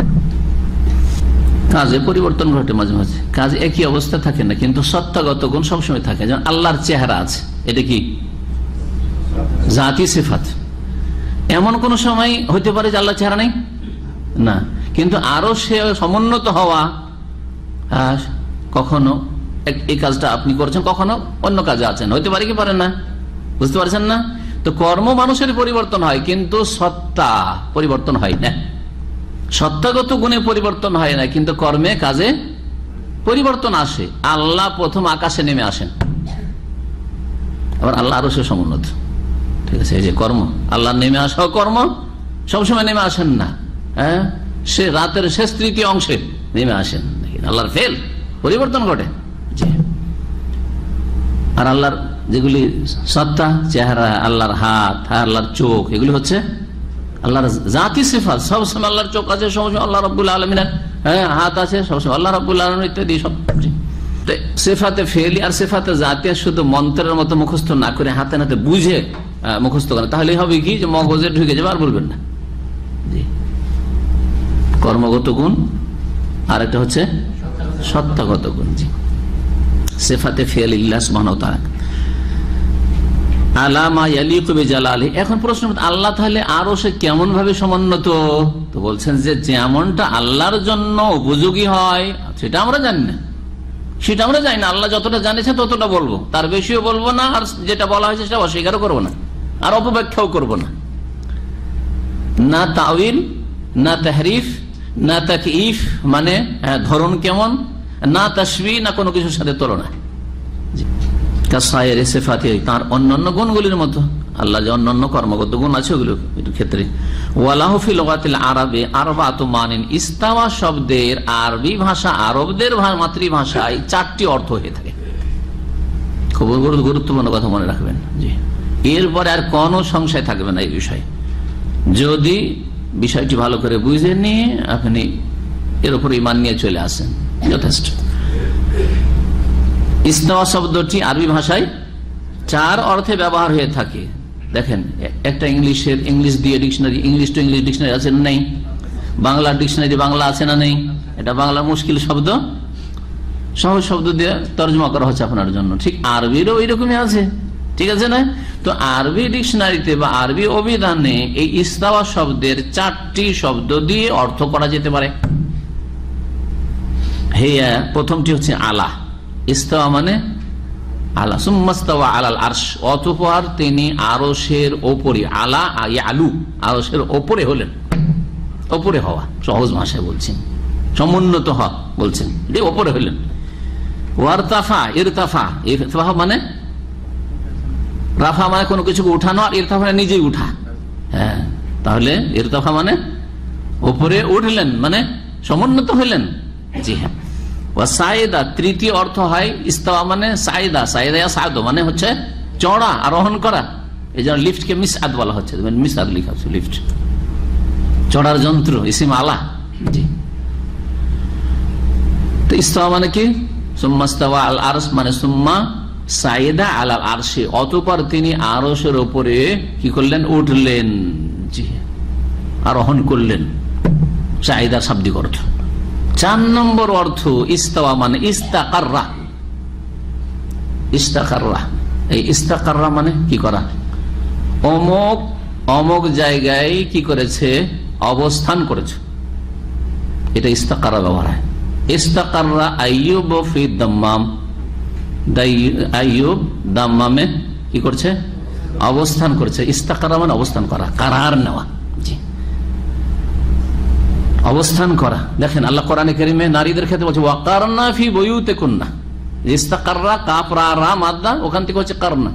কাজে পরিবর্তন ঘটে মাঝে মাঝে। কাজ একই অবস্থা থাকে না, কিন্তু সত্তাগত গুণ সবসময় থাকে। যেমন আল্লাহর চেহারা আছে, এটা কি? জাতি সেফাত। এমন কোন সময় হইতে পারে যে আল্লাহ চেহারা নেই? না। কিন্তু আরও সে সমুন্নত হওয়া কখনো এক- এই কাজটা আপনি করছেন, কখনো অন্য কাজে আছেন। হইতে পারে কি পারে না? বুঝতে পারছেন না? তো কর্ম মানুষের পরিবর্তন হয়, কিন্তু সত্তা পরিবর্তন হয় না। সত্তাগত গুণে পরিবর্তন হয় না, কিন্তু কর্মে কাজে পরিবর্তন আসে। আল্লাহ প্রথম আকাশে নেমে আসেন। আবার আল্লাহ আরও সে সমুন্নত। ঠিক আছে, এই যে কর্ম। আল্লাহ নেমে আসাও কর্ম সবসময় নেমে আসেন না। হ্যাঁ সে রাতের শেষ তৃতীয় অংশে নেমে আসেন। আল্লাহর ফেল পরিবর্তন ঘটে। আর আল্লাহর যেগুলি সত্তা, চেহারা, আল্লাহর হাত, আল্লাহর চোখ, এগুলি হচ্ছে আল্লাহর জাতি সিফাত। সবসময় আল্লাহর চোখ আছে সবসময় আল্লাহ রব্বুল আলমিনের হ্যাঁ হাত আছে সবসময় আল্লাহ রব্বুল আলম ইত্যাদি, সব সেফাতে ফেলি আর সেফাতে জাতি শুধু মন্ত্রের মতো মুখস্থ না করে হাতে নাতে বুঝে মুখস্থ করে তাহলে হবে কি যে মগজে ঢুকে যাবে আর বলবেন না। কর্মগত গুণ আর একটা হচ্ছে সত্তাগত গুণ জি সেফাতে ফেল ইল্লাস মানবতা আলামা সেটা আমরা জানি না। আল্লাহ যতটা ততটা বলব। তার বেশিও বলব না আর যেটা বলা হয়েছে সেটা অস্বীকারও করব না। আর অপব্যাখ্যাও করব না। না তাউিল না তাহরিফ না তাকিফ মানে হ্যাঁ, ধরন কেমন? না তাসবি, না কোনো কিছুর সাথে তুলনা কাসায়ের সেফাতি তার অন্যান্য গুণগুলির মতো। আল্লাহ যে অন্যান্য কর্মগত গুণ আছে ওগুলো ক্ষেত্রে। ওয়ালাহফি লোকাতিল আরবে আরবাত মানিন। ইস্তাওয়া শব্দের আরবি ভাষা আরবদের মাতৃভাষায় চারটি অর্থ হয়ে থাকে। খুব গুরুত্বপূর্ণ কথা মনে রাখবেন। জি। এরপরে আর কোনো সংশয় থাকবে না এই বিষয়ে। যদি বিষয়টি ভালো করে বুঝে নিয়ে আপনি এর উপর ইমান নিয়ে চলে আসেন। যথেষ্ট। ইস্তওয়া শব্দটি আরবি ভাষায় চার অর্থে ব্যবহার হয়ে থাকে। দেখেন, একটা ইংলিশের ইংলিশ দিয়ে dictionary, English to English dictionary আছে না নেই? বাংলার ডিকশনারি বাংলা আছে না নেই? এটা বাংলা মুশকিল শব্দ। সহজ শব্দ দিয়ে তর্জমা করা হচ্ছে আপনার জন্য। ঠিক আরবিরও ওই রকমই আছে। ঠিক আছে না? তো আরবি ডিকশনারিতে বা আরবি অভিধানে এই ইস্তাওয়া শব্দের চারটি শব্দ দিয়ে অর্থ করা যেতে পারে। হেয়া, প্রথমটি হচ্ছে আলা। ইস্তাওয়া মানে আলা। সুম্মাস্তাওয়া আলাল আরশ। অতপর তিনি আরশের ওপরে, আলা আলু আরশের ওপরে হলেন। ওপরে হওয়া, সহজ ভাষায় বলছেন। সমুন্নত হওয়া বলছেন। যে ওপরে হলেন। ওয়ারতাফা, ইরতাফা। ইরতাফা মানে? রাফা মানে কোনো কিছুকে উঠানো আর ইরতাফা মানে নিজেই উঠা। হ্যাঁ তাহলে ইরতাফা মানে উপরে উঠলেন মানে সমুন্নত হইলেন জি হ্যাঁ। ও সাইদা, তৃতীয় অর্থ হয় ইস্তাওয়া মানে সাদ মানে হচ্ছে চড়া, আরোহণ করা। এই জন্য বলা হচ্ছে। লিখা হচ্ছে লিফট। চড়ার যন্ত্র, ইসিম আলা। জি। তো ইস্তাওয়া মানে কি? সুম্মাস্তাওয়া আল আরস মানে সুম্মা আল আরশে। অতপর তিনি আরসের ওপরে কি করলেন? উঠলেন। জি। আরোহণ করলেন। চাহিদা শাব্দিক অর্থ। চার নম্বর অর্থ ইস্তাওয়া মানে ইস্তাকাররা। ইস্তাকাররা। এই ইস্তাকাররা মানে কি করা? অমক অমক জায়গায় কি করেছে? অবস্থান করেছে। এটা ইস্তাকারা ব্যবহার হয়। ইস্তাকাররা আইয়ুব ফি দাম্মাম। আইয়ুব দাম্মামে কি করছে? অবস্থান করছে। ইস্তাকারা মানে অবস্থান করা, কারার নেওয়া। অবস্থান করা। দেখেন, আল্লাহ কোরআনে কেরিমে নারীদের ক্ষেত্রে বলছে ওয়াকারনা ফি বইউতে কন্যা ইস্তাকাররা কাপরা রা ওখান থেকে হচ্ছে কারনা।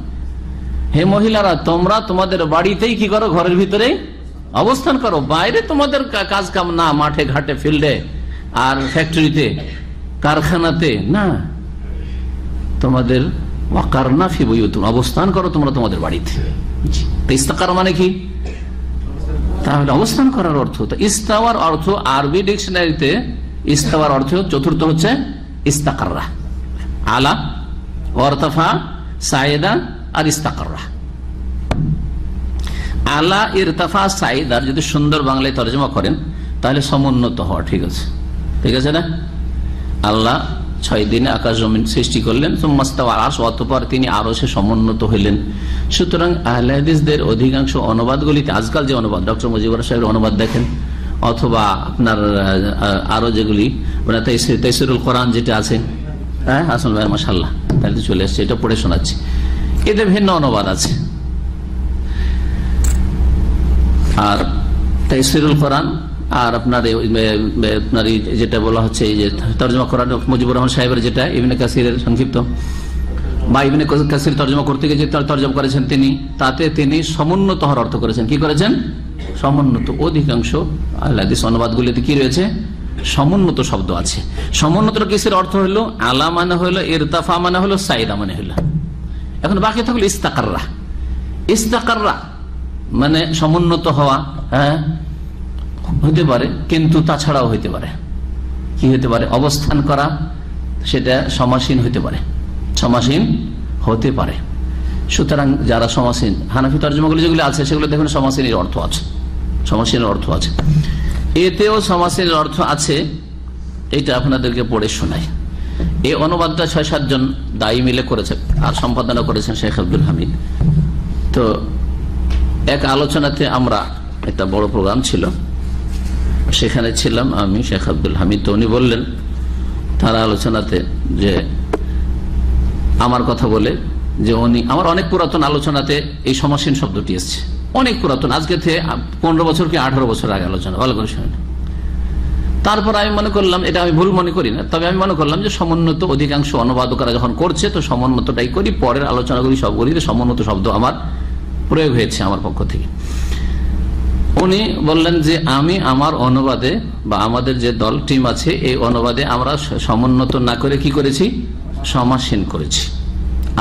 হে মহিলারা, তোমরা তোমাদের বাড়িতেই কি করো? ঘরের ভিতরে অবস্থান করো। বাইরে তোমাদের কাজ কাম না, মাঠে, ঘাটে, ফিল্ডে, আর ফ্যাক্টরিতে, কারখানাতে, না। তোমাদের ওয়াকারনা ফি বইতুন অবস্থান করো তোমরা তোমাদের বাড়িতে। ইস্তাকার মানে কি? তাহলে অবস্থান করার অর্থ ইস্তাওয়ার অর্থ আরবি ডিকশনারিতে, ইস্তাওয়ার অর্থ চতুর্থ হচ্ছে ইস্তাকাররা। আলা অর্তফা সায়েদা আর ইস্তাকাররা। আলা, ইরতাফা সাইদার যদি সুন্দর বাংলায় তর্জমা করেন, তাহলে সমুন্নত হওয়া ঠিক আছে। ঠিক আছে না? আল্লাহ ছয় দিনে আকাশ জমিন সৃষ্টি করলেন আস অতপর তিনি আরও সে সমুন্নত হইলেন। সুতরাং আহলাদিসদের অধিকাংশ অনুবাদগুলিতে, আজকাল যে অনুবাদ, ডক্টর মুজিবুর সাহেবের অনুবাদ দেখেন, অথবা আপনার আরও যেগুলি মানে তাইসির- কোরআন যেটা আছে হ্যাঁ হাসান ভাই মাসাল্লাহ তাহলে চলে এসছে এটা পড়ে শোনাচ্ছি। এতে ভিন্ন অনুবাদ আছে। আর তাইসিরুল কোরআন আর আপনার আপনার যেটা বলা হচ্ছে যে তর্জমা কোরআন মুজিবুর রহমান সাহেবের যেটা, ইবনে কাসিরের সংক্ষিপ্ত। বা ইবনে কাসির তর্জমা করতে গিয়ে যে তর- তর্জমা করেছেন তিনি, তাতে তিনি সমুন্নত হওয়ার অর্থ করেছেন। কি করেছেন? সমুন্নত, অধিকাংশ আল্লাদিস অনুবাদগুলিতে কি রয়েছে? সমুন্নত শব্দ আছে। সমুন্নত কিসের অর্থ হলো? আলা মানে হলো, ইরতাফা মানে হলো, সাইদা মানে হলো। এখন বাকি থাকল ইস্তাকাররা। ইস্তাকাররা মানে সমুন্নত হওয়া হ্যাঁ? হতে পারে, কিন্তু তাছাড়াও হইতে পারে। কি হতে পারে? অবস্থান করা, সেটা সমাসীন হতে পারে। সমাসীন হতে পারে। সুতরাং যারা সমাসীন, হানাফি তর্জমাগুলি যেগুলি আছে, সেগুলো দেখুন সমাসীনের অর্থ আছে। সমাসীনের অর্থ আছে। এতেও সমাসীনের অর্থ আছে এটা আপনাদেরকে পড়ে শোনাই। এই অনুবাদটা ছয় সাতজন দায়ী মিলে করেছে আর সম্পাদনা করেছেন শেখ আব্দুল হামিদ। তো এক আলোচনাতে আমরা একটা বড় প্রোগ্রাম ছিল। সেখানে ছিলাম আমি, শেখ আব্দুল হামিদ। তো উনি বললেন তার আলোচনাতে যে আমার কথা বলে যে উনি, আমার অনেক পুরাতন আলোচনাতে এই সমাসীন শব্দটি এসছে। অনেক পুরাতন, আজকে থেকে পনেরো বছর কি আঠারো বছর আগে আলোচনা, ভালো করে শুনে তারপর আমি মনে করলাম, এটা আমি ভুল মনে করি না, তবে আমি মনে করলাম যে সমুন্নত অধিকাংশ অনুবাদকরা যখন করছে, তো সমুন্নতটাই করি, পরের আলোচনাগুলি সবগুলিতে সমুন্নত শব্দ আমার প্রয়োগ হয়েছে আমার পক্ষ থেকে। উনি বললেন যে আমি আমার অনুবাদে বা আমাদের যে দল টিম আছে, এই অনুবাদে আমরা সমুন্নত না করে কি করেছি? সমাসীন করেছি।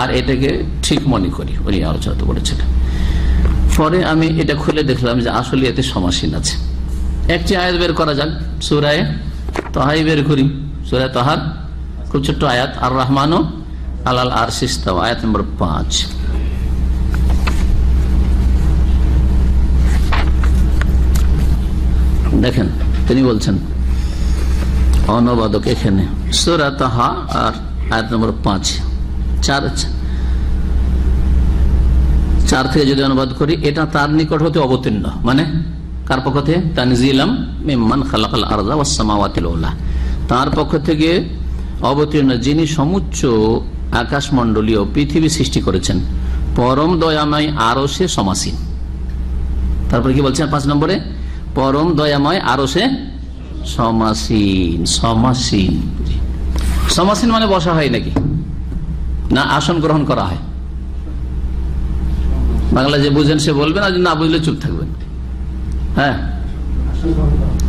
আর এটাকে ঠিক মনে করি, উনি আলোচনা তো বলেছিলেন পরে আমি এটা খুলে দেখলাম যে আসলে এতে সমাসীন আছে। একটি আয়াত বের করা যাক, সুরায় তহাই বের করি। সুরায় তহার খুব ছোট্ট আয়াত আর রহমানও আলাল আর সিস্তাও আয়াত নম্বর পাঁচ। দেখেন, তিনি বলছেন, অনুবাদক এখানে। সুরা তাহা আর আয়াত নম্বর পাঁচ। চার চার থেকে যদি অনুবাদ করি, এটা তার নিকট হতে অবতীর্ণ। মানে কার পক্ষ থেকে? তার পক্ষ থেকে অবতীর্ণ যিনি সমুচ্চ আকাশমণ্ডলীয় পৃথিবী সৃষ্টি করেছেন, পরম দয়াময় আরও সে সমাসীন। তারপরে কি বলছেন পাঁচ নম্বরে? পরম দয়াময় আরও সে সমাসীন সমাসীন সমাসীন মানে বসা হয় নাকি? না, আসন গ্রহণ করা হয়। বাংলা যে বুঝেন সে বলবেন আর না বুঝলে চুপ থাকবেন। হ্যাঁ?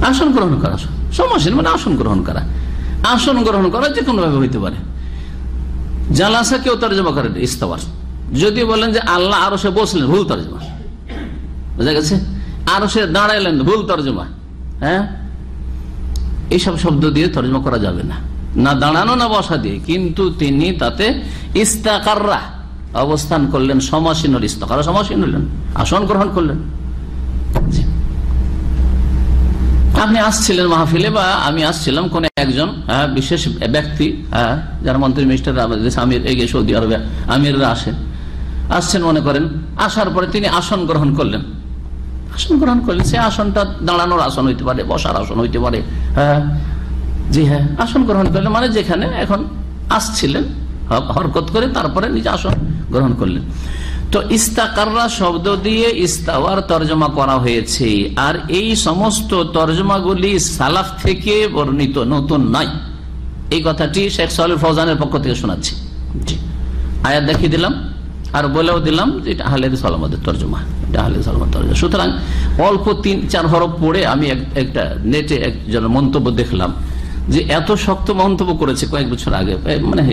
আসন গ্রহণ করা, সমাসীন মানে আসন গ্রহণ করা। আসন গ্রহণ করা যে কোনো ভাবে হইতে পারে। জালাসা কেউ তর্জমা করেন ইস্তবার। যদি বলেন যে আল্লাহ আরও সে বসলেন, ভুল তর্জমা। বুঝা গেছে? আরও সে দাঁড়াইলেন ভুল তর্জমা হ্যাঁ? এইসব শব্দ দিয়ে তর্জমা করা যাবে না। না দাঁড়ানো না বসা দিয়ে। কিন্তু তিনি তাতে ইস্তাকাররা অবস্থান করলেন সমাসীন ইস্তাকারা সমাসীন হলেন আসন গ্রহণ করলেন। আপনি আসছিলেন মাহফিলে বা আমি আসছিলাম কোন একজন হ্যাঁ, বিশেষ ব্যক্তি হ্যাঁ, যারা মন্ত্রী মিনিস্টার আমির এগিয়ে সৌদি আরবে আমিররা আসেন। আসছেন মনে করেন আসার পরে তিনি আসন গ্রহণ করলেন। আসন গ্রহণ করলেন সে আসনটা দাঁড়ানোর আসন হইতে পারে, বসার আসন হইতে পারে। হ্যাঁ? জি হ্যাঁ। আসন গ্রহণ করলেন মানে যেখানে এখন আসছিলেন হরকত করে তারপরে নিজে আসন গ্রহণ করলেন। তো ইস্তাকাররা শব্দ দিয়ে ইস্তাওয়ার তর্জমা করা হয়েছে। আর এই সমস্ত তর্জমাগুলি সালাফ থেকে বর্ণিত, নতুন নয়। এই কথাটি শেখ সাহুল ফৌজানের পক্ষ থেকে শোনাচ্ছি। আয়াত দেখিয়ে দিলাম। আর বলেও দিলাম যে এটা আহলেদ সালামদের তর্জমা, এটা আহলেদ সালামত তর্জমা। সুতরাং অল্প তিন, চার হরফ পড়ে আমি একটা নেটে একজন মন্তব্য দেখলাম যে এত শক্ত মন্তব্য করেছে কয়েক বছর আগে মানে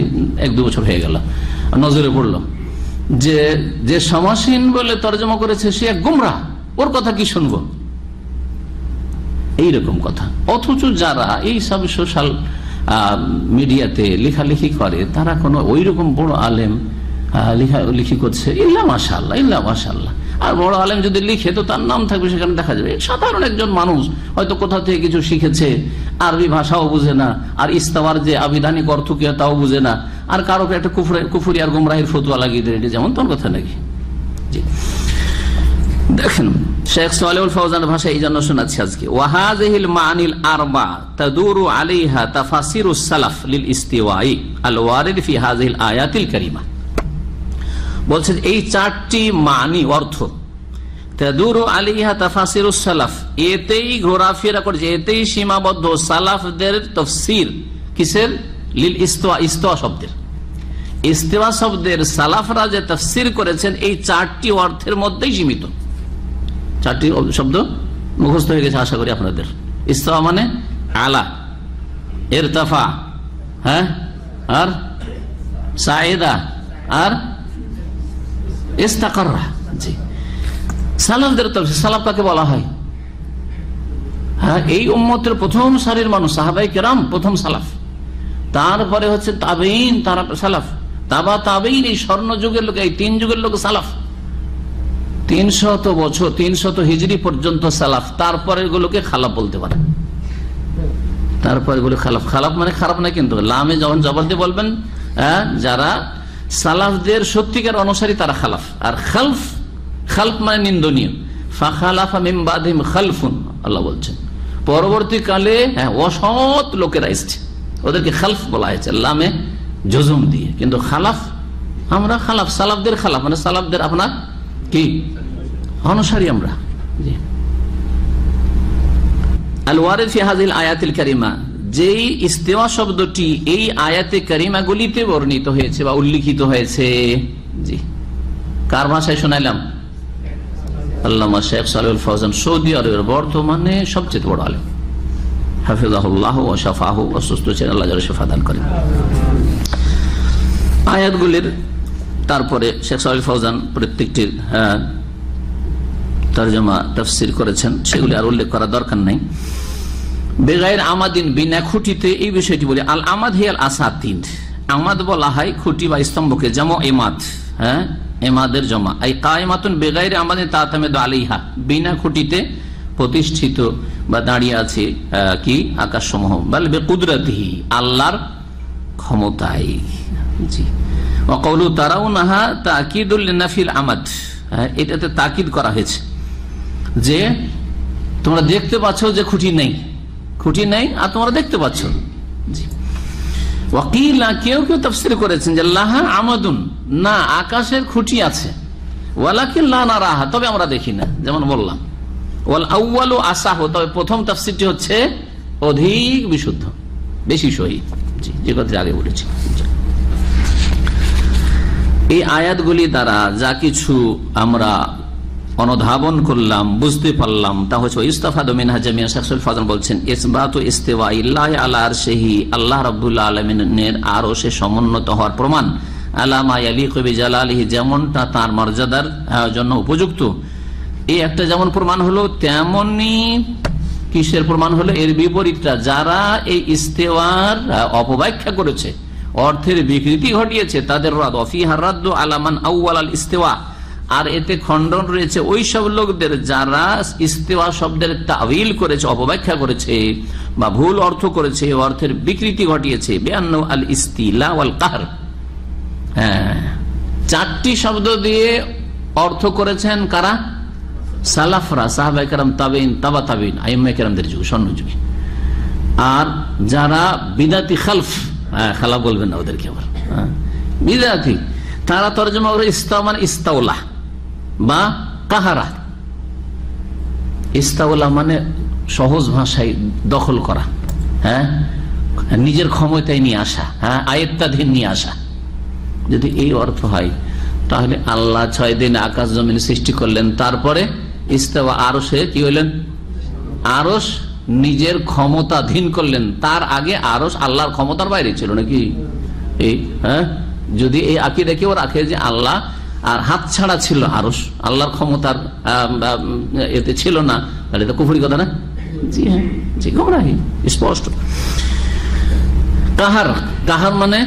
এক দু বছর হয়ে গেল। নজরে পড়ল যে যে সমাসীন বলে তর্জমা করেছে সে এক গুমরা ওর কথা কি শুনব? এইরকম কথা। অথচ যারা এই সব সোশ্যাল মিডিয়াতে লেখালেখি করে, তারা কোনো ওই রকম বড় আলেম লেখা করছে। ইল্লা মাসাল্লাহ ইল্লা মাসাল্লাহ আর বড় আলেম যদি লিখে, তো তার নাম থাকবে সেখানে দেখা যাবে। সাধারণ একজন মানুষ হয়তো কোথাও থেকে কিছু শিখেছে, আরবি ভাষাও বুঝে না, আর ইস্তাবার যে আবিধানিক অর্থ কি তাও বুঝে না। আর কারও একটা কুফুরে আর গুমরাহির ফতুয়া লাগিয়ে দেয়, এটা যেমন তোর কথা নাকি? দেখেন, শেখ সোয়ালিউল ফৌজান ভাষা এই জন্য শোনাচ্ছি আজকে। ওয়াহাজিল মানিল আরবা তাদুরু আলাইহা তাফাসিরুস সালাফ লিল ইস্তিওয়াই আল ওয়ারিদ ফি হাজিল আয়াতিল কারিমা। বলছেন, এই চারটি মানি, অর্থ। সালাফ। এতেই এতেই সীমাবদ্ধ সালাফদের কিসের? লিল শব্দের। শব্দের সালাফরা যে করেছেন, এই চারটি অর্থের মধ্যেই সীমিত। চারটি শব্দ মুখস্থ হয়ে গেছে আশা করি আপনাদের। ইস্তফা মানে আলা এর এরতাফা হ্যাঁ? আর সায়েদা আর হয়। এই প্রথম সারির মানুষ তারপরে হচ্ছে তাবেইন তারা সালাফ। তাবা তাবেইন এই স্বর্ণ যুগের লোক এই তিন যুগের লোক সালাফ। তিনশত বছর তিনশত হিজড়ি পর্যন্ত সালাফ। তারপরে এগুলোকে খালাফ বলতে পারে। তারপরে খালাফ। খালাফ মানে খারাপ না কিন্তু লামে যখন জবাব দিয়ে বলবেন হ্যাঁ, যারা সালাফদের সত্যিকার অনুসারী তারা খালাফ। আর খালফ খালফ মানে নিন্দনীয়। বলছেন। পরবর্তীকালে হ্যাঁ অসৎ লোকেরা ওদেরকে খালফ বলা হয়েছে, লামে জজুম দিয়ে। কিন্তু খালাফ, আমরা খালাফ খালাফ। মানে সালাফদের আপনার কি? অনুসারী আমরা। আল আয়াতিল কারিমা। যেই ইস্তেওয়া শব্দটি এই আয়াতে কারিমাগুলিতে বর্ণিত হয়েছে বা উল্লিখিত হয়েছে, জি, কার ভাষায় শোনাইলাম? আল্লামা শেখ সালুল ফৌজান, সৌদি আরবের বর্তমানে সবচেয়ে বড় আলেম। হাফিজাহুল্লাহ অসুস্থ দান করেন। আয়াতগুলির তারপরে ফৌজান প্রত্যেকটির তফসির করেছেন, সেগুলি আর উল্লেখ করা দরকার নাই। বেগাইর আমাদিন বিনা খুঁটিতে এই বিষয়টি বলি আল আমাদ হিয়াল আসাতিন। আমাদ বলা হয় খুঁটি বা স্তম্ভকে যেমন এমাদ হ্যাঁ? এমাদের জমা। এই কায়মাতুন বেগাইর আমাদিন তাতামেদ আলিহা বিনা খুঁটিতে প্রতিষ্ঠিত বা দাঁড়িয়ে আছে কি? আকাশ সমূহ বল কুদরতিহি আল্লাহর ক্ষমতায়। জি। তারাও নাহা তাকিদুল নাফিল আমাদ। হ্যাঁ, এটাতে তাকিদ করা হয়েছে যে তোমরা দেখতে পাচ্ছ যে খুঁটি নেই। খুঁটি নেই আর তোমরা দেখতে পাচ্ছ। ওয়াকিলা কেউ কেউ তফসির করেছেন যে, লাহা আমাদুন, না, আকাশের খুঁটি আছে। ওয়ালাকিন লা না রাহা তবে আমরা দেখি না, যেমন বললাম। ওয়াল আউ্বালু আসাহ, তবে প্রথম তফসিরটি হচ্ছে অধিক বিশুদ্ধ, বেশি শহীদ যে কথা আগে বলেছি। এই আয়াতগুলি দ্বারা যা কিছু আমরা অনুধাবন করলাম, বুঝতে পারলাম। তা হচ্ছে ইস্তফা দমিন হাজামিয়া শাকসুল ফাজন বলছেন, ইসবাত ইস্তেওয়া ইল্লাহ আল্লাহ আর সেহি আল্লাহ রবুল্লা আলমিনের আরও সে সমুন্নত হওয়ার প্রমাণ। আলামা আলী কবি জালালিহি যেমনটা তার মর্যাদার জন্য উপযুক্ত। এই একটা যেমন প্রমাণ হলো, তেমনি কিসের প্রমাণ হলো? এর বিপরীতটা, যারা এই ইস্তেওয়ার অপব্যাখ্যা করেছে, অর্থের বিকৃতি ঘটিয়েছে, তাদের রাদ। অফিহার রাদ্দ আলামান আউ্বাল আল ইস্তেওয়া। আর এতে খণ্ডন রয়েছে ওই সব লোকদের যারা ইস্তেওয়া শব্দের তাবিল করেছে অপব্যাখ্যা করেছে বা ভুল অর্থ করেছে অর্থের বিকৃতি ঘটিয়েছে। বেআন্ন আল ইস্তিলা ওয়াল কাহর। হ্যাঁ। চারটি শব্দ দিয়ে অর্থ করেছেন কারা? সালাফরা সাহাবাই কারাম তাবিন তাবা তাবিন আইম্মাই যুগ স্বর্ণ যুগে। আর যারা বিদাতি খালফ হ্যাঁ খালা বলবেন না ওদেরকে আবার হ্যাঁ, বিদাতি তারা তর্জমা করে ইস্তামান ইস্তাউলা বা কাহারা। ইস্তাউলা মানে সহজ ভাষায় দখল করা হ্যাঁ? নিজের ক্ষমতায় নিয়ে আসা হ্যাঁ? আয়ত্তাধীন নিয়ে আসা। যদি এই অর্থ হয়, তাহলে আল্লাহ ছয় দিন আকাশ জমিন সৃষ্টি করলেন, তারপরে ইস্তেওয়া আরও সে কি হইলেন? আরস নিজের ক্ষমতাধীন করলেন, তার আগে আরস আল্লাহর ক্ষমতার বাইরে ছিল নাকি? এই হ্যাঁ? যদি এই আকিদা কেউ রাখে যে আল্লাহ আর হাত ছাড়া ছিল আরস আল্লাহর ক্ষমতার এতে ছিল না তাহলে তো কুফুরি কথা না জি হ্যাঁ জি গোমরাহি স্পষ্ট কাহার কাহার মানে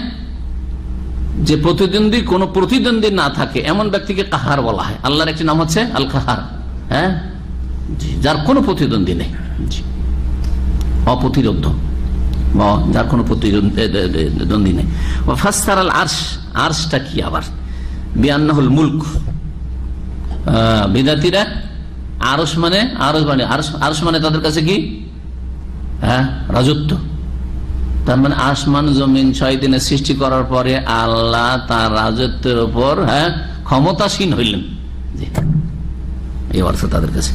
যে প্রতিদ্বন্দ্বী কোন প্রতিদ্বন্দ্বী না থাকে এমন ব্যক্তিকে কাহার বলা হয় আল্লাহর একটি নাম হচ্ছে আল কাহার হ্যাঁ যার কোনো প্রতিদ্বন্দ্বী নেই। অপ্রতিরোধ যার কোনো প্রতিদ্বন্দ্বী নেই ফাস্তার আল আর্শ আর্শটা কি আবার বিয়ান্নাহুল মুল্ক। বিদাতিরা আরস মানে আরস মানে আরস- মানে তাদের কাছে কি? হ্যাঁ রাজত্ব। তার মানে আসমান, জমিন ছয় দিনে সৃষ্টি করার পরে আল্লাহ তার রাজত্বের উপর হ্যাঁ ক্ষমতাসীন হইলেন। এই অর্থ তাদের কাছে।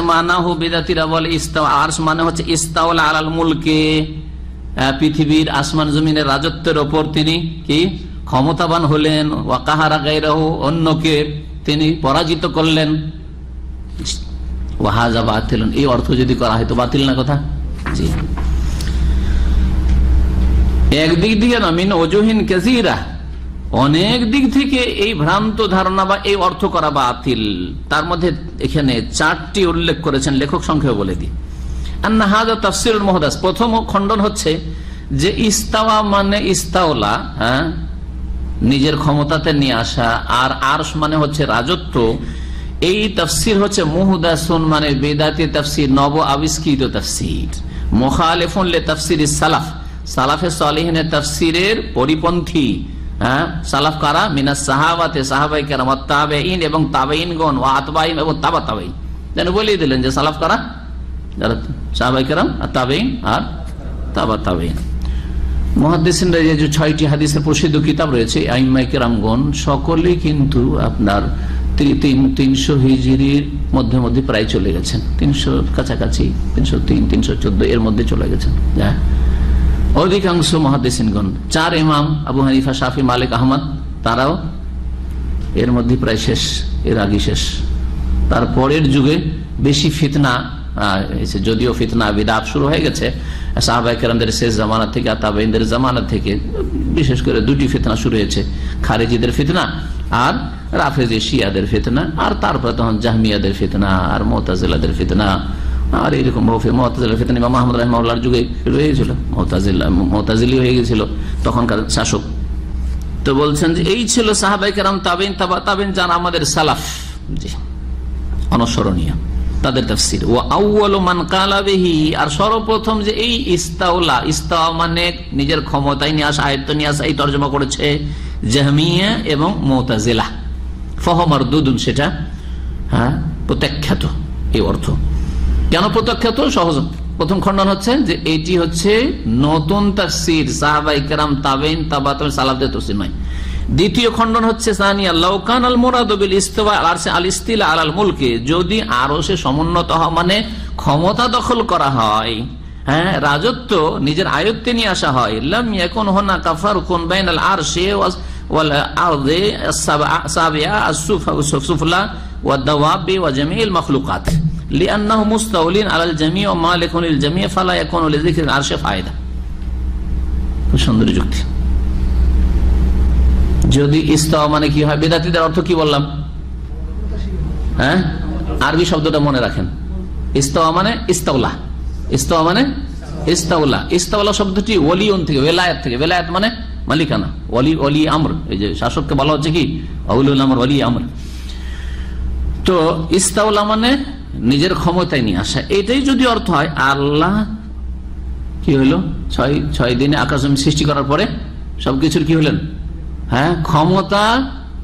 মানাহু বলে মানে হচ্ছে ইস্তাওয়ালা আলাল মুলকে। পৃথিবীর আসমান, জমিনের রাজত্বের ওপর তিনি কি? ক্ষমতাবান হলেন ওয়াকাহারা গাইরাহু অন্যকে তিনি পরাজিত করলেন। ওয়াহাজা বাতিল এই অর্থ যদি করা হয় তো বাতিল না কথা? জি। একদিক দিয়ে না, মিন অজুহিন কেজিরা অনেক দিক থেকে এই ভ্রান্ত ধারণা বা এই অর্থ করা বাতিল। তার মধ্যে এখানে চারটি উল্লেখ করেছেন লেখক সংখ্যা বলে তফসির মহদাস প্রথম খণ্ডন হচ্ছে যে ইস্তাওয়া মানে ইস্তাওলা হ্যাঁ নিজের ক্ষমতাতে নিয়ে আসা, আর আরশ মানে হচ্ছে রাজত্ব। এই তফসির হচ্ছে মুহুদাসুন মানে বেদাতি তফসির, নব আবিষ্কৃত তফসির। মোখালেফুন তফসির সালাফ। সালাফে সালিহিনের তফসিরের পরিপন্থী হ্যাঁ? সালাফ কারা? মিনা এবং ও এবং যেন দিলেন যে যারা আর তাবেইন আর মহাদিসিনরা যে ছয়টি হাদিসের প্রসিদ্ধ কিতাব রয়েছে আইমাই কেরামগণ, সকলেই কিন্তু আপনার তিনশো হিজিরির মধ্যে মধ্যে প্রায় চলে গেছেন। তিনশো কাছাকাছি, তিনশো তিন, তিনশো চোদ্দ এর মধ্যে চলে গেছেন। হ্যাঁ অধিকাংশ মহাদিসিনগণ চার ইমাম, আবু হানিফা, শাফি, মালিক, আহমদ, তারাও এর মধ্যে প্রায় শেষ, এর আগে শেষ। তারপরের যুগে বেশি ফিতনা যদিও ফিতনা, বিদাত শুরু হয়ে গেছে সাহাবাই কেরামদের শেষ জামানা থেকে, আর তাবাইনদের জামানা থেকে বিশেষ করে দুটি ফিতনা শুরু হয়েছে, খারেজিদের ফিতনা আর রাফেজি শিয়াদের ফিতনা, আর তারপরে তখন জাহমিয়াদের ফিতনা, আর মোতাজিলাদের ফিতনা, আর এইরকম বহু মহতাজিলা ফিতনা ইমাম মাহমুদ রহমার যুগে শুরু হয়েছিল মোতাজিল্লা মোতাজিলি হয়ে গেছিল, তখনকার শাসক। তো বলছেন যে এই ছিল সাহাবাই কেরাম তাবিন তাবা তাবিন যারা আমাদের সালাফ, জি, অনুসরণীয়। তাদের তফসির। ও আউ্বাল মান কালাবেহি আর সর্বপ্রথম যে এই ইস্তাউলা ইস্তাওয়া মানে নিজের ক্ষমতায় নিয়ে আসা, আয়ত্ত নিয়ে আসা, এই তর্জমা করেছে জাহমিয়া এবং মোতাজিলা। ফহমার দুদুন সেটা হ্যাঁ প্রত্যাখ্যাত, এই অর্থ। কেন প্রত্যাখ্যাত? সহজ। প্রথম খণ্ডন হচ্ছে যে এটি হচ্ছে নতুন তাফসির, সাহাবাই কেরাম তাবেন তাবা তবে সালাফদের তফসির নয়। দ্বিতীয় খণ্ডন হচ্ছে সানিয়া যদি আরও সে সমুন্নত হওয়া মানে ক্ষমতা দখল করা হয় হ্যাঁ রাজত্ব নিজের আয়ত্তে নিয়ে আসা হয়। এখন হোনা কাফার কোন বাইন আর সে সুফলা যুক্তি। যদি ইস্তাওয়া মানে কি হয়? বেদাতিদের অর্থ কি বললাম? হ্যাঁ? আরবি শব্দটা মনে রাখেন। ইস্তাওয়া মানে ইস্তাউলা ইস্তাওয়া মানে ইস্তাউলা ইস্তাউলা শব্দটি ওলিয়ন থেকে, ওয়েলায়াত থেকে। ওয়েলায়াত মানে মালিকানা। ওলি অলি আমর। এই যে শাসককে বলা হচ্ছে কি? অউলুল আমর অলি আমর। তো ইস্তাউলা মানে নিজের ক্ষমতায় নিয়ে আসা। এটাই যদি অর্থ হয়, আল্লাহ কি হইল ছয় ছয় দিনে আকাশ সৃষ্টি করার পরে সবকিছুর কি হলেন? হ্যাঁ ক্ষমতা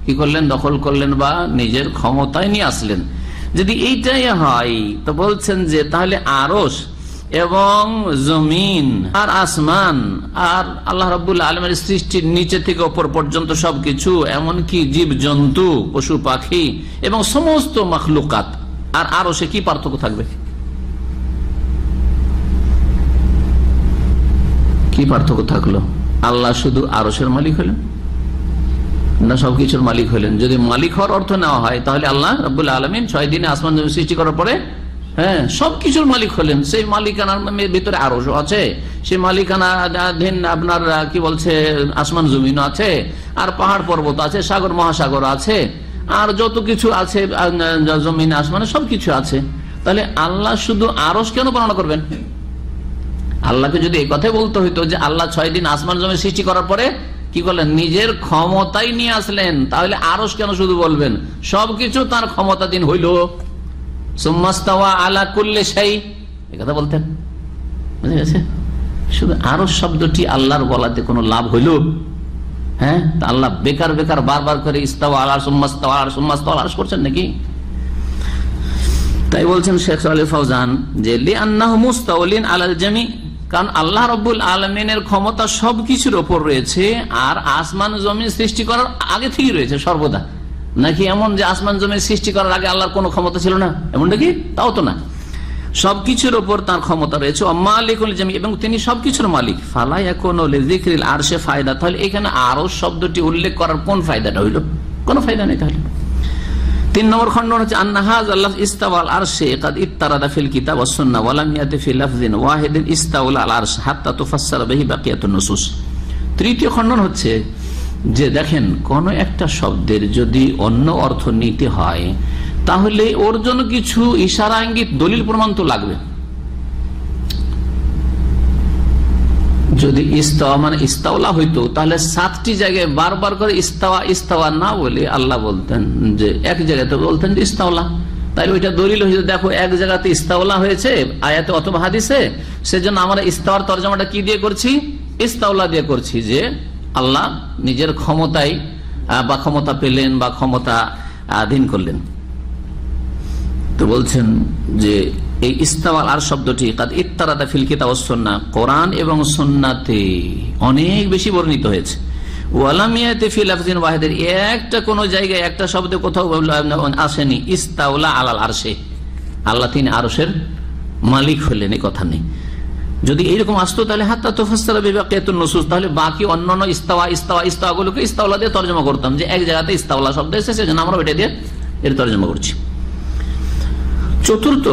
কি করলেন, দখল করলেন বা নিজের ক্ষমতায় নিয়ে আসলেন? যদি এইটাই হয়, তো বলছেন যে তাহলে আরস এবং জমিন আর আসমান আর আল্লাহ রবুল্লা আলমের সৃষ্টির নিচে থেকে ওপর পর্যন্ত সবকিছু, এমনকি জীব জন্তু পশু, পাখি এবং সমস্ত মখলুকাত, আর আরও সে কি পার্থক্য থাকবে? কি পার্থক্য থাকল? আল্লাহ শুধু আরসের মালিক হলেন? না সবকিছুর মালিক হলেন যদি মালিক হওয়ার অর্থ নেওয়া হয়, তাহলে আল্লাহ রবুল্লা আলমিন ছয় দিনে আসমান সৃষ্টি করার পরে হ্যাঁ সবকিছুর মালিক হলেন। সেই মালিকানার ভিতরে আরও আছে। সেই মালিকানা ধীন আপনার কি বলছে, আসমান জমিন আছে, আর পাহাড় পর্বত আছে, সাগর, মহাসাগর আছে, আর যত কিছু আছে জমিন, আসমানে, সবকিছু আছে। তাহলে আল্লাহ শুধু আরস কেন বর্ণনা করবেন? আল্লাহকে যদি এই কথাই বলতে হইতো যে আল্লাহ ছয় দিন আসমান জমি সৃষ্টি করার পরে কি করলেন? নিজের ক্ষমতাই নিয়ে আসলেন। তাহলে আরস কেন শুধু বলবেন? সবকিছু তার ক্ষমতাধীন হইল। সুম্মাস্তাওয়া আলা করলে সেই কথা বলতেন। বুঝে গেছে শুধু আরস শব্দটি আল্লাহর বলাতে কোনো লাভ হইল? হ্যাঁ? আল্লাহ বেকার বেকার বারবার করে ইস্তাওয়া আলা সুম্মাস্তাওয়া আলা সুম্মাস্তাওয়া আরস করছেন নাকি? তাই বলছেন শেখ আলী ফৌজান যে, লি আন্নাহ মুস্তাউলিন আলাল জামি। কারণ আল্লাহ রব্বুল আলমিনের ক্ষমতা সবকিছুর ওপর রয়েছে, আর আসমান জমিন সৃষ্টি করার আগে থেকেই রয়েছে সর্বদা। নাকি এমন যে আসমান জমিন সৃষ্টি করার আগে আল্লাহর কোনো ক্ষমতা ছিল না? এমনটা কি? তাও তো না। সবকিছুর ওপর তার ক্ষমতা রয়েছে। মালিকুল এবং তিনি সবকিছুর মালিক। ফালাই এখন আর সে ফায়দা। তাহলে এখানে আরও শব্দটি উল্লেখ করার কোন ফায়দাটা হইল? কোনো ফায়দা নেই তাহলে। তিন নম্বর খণ্ডন হচ্ছে, আন্নাহাজ আল্লাহ ইস্তাওয়াল আরশে কাদ ইত্তারাদা ফিল কিতাব ওয়াস সুন্নাহ ওয়া লাম ইয়াতি ফি লাফযিন ওয়াহিদিন ইস্তাওয়াল আল আরশ হাত্তা তুফাসসার বিহি বাকিয়াতুন নুসুস। তৃতীয় খণ্ডন হচ্ছে যে দেখেন, কোন একটা শব্দের যদি অন্য অর্থ নিতে হয়, তাহলে ওর জন্য কিছু ইশারা, ইঙ্গিত, দলিল, প্রমাণ তো লাগবে। যদি ইস্তাওয়া মানে ইস্তাওলা হইতো, তাহলে সাতটি জায়গায় বারবার করে ইস্তাওয়া ইস্তাওয়া না বলে আল্লাহ বলতেন যে এক জায়গাতে বলতেন যে ইস্তাওলা। তাই ওইটা দলিল হয়েছে দেখো এক জায়গাতে ইস্তাওলা হয়েছে, আয়াতে অথবা হাদিসে, সেজন্য আমরা ইস্তাওয়ার তর্জমাটা কি দিয়ে করছি? ইস্তাওলা দিয়ে করছি যে আল্লাহ নিজের ক্ষমতায় বা ক্ষমতা পেলেন বা ক্ষমতা আধীন করলেন। তো বলছেন যে এই ইস্তাওয়াল আর শব্দটি, কাদ ইত্তারাদা ফিল কিতাব সুন্নাহ কোরআন এবং সুন্নাতে অনেক বেশি বর্ণিত হয়েছে। ওয়ালামিয়াতে ফিল লাফজিন ওয়াহিদের একটা কোন জায়গায় একটা শব্দ কোথাও আসেনি ইস্তাউলা আলাল আরশে। আল্লাহ তিনি আরশের মালিক হলেন এই কথা নেই। যদি এইরকম আসতো, তাহলে হাত্তা তোফাস্তারা বিবাকিয়াতুন নসুস, তাহলে বাকি অন্যান্য ইস্তাওয়া ইস্তাওয়া ইস্তাওয়া গুলোকে ইস্তাওলা দিয়ে তর্জমা করতাম, যে এক জায়গাতে ইস্তাওলা শব্দ এসেছে, সেজন্য আমরা ওইটা দিয়ে এর তর্জমা করছি। চতুর্থ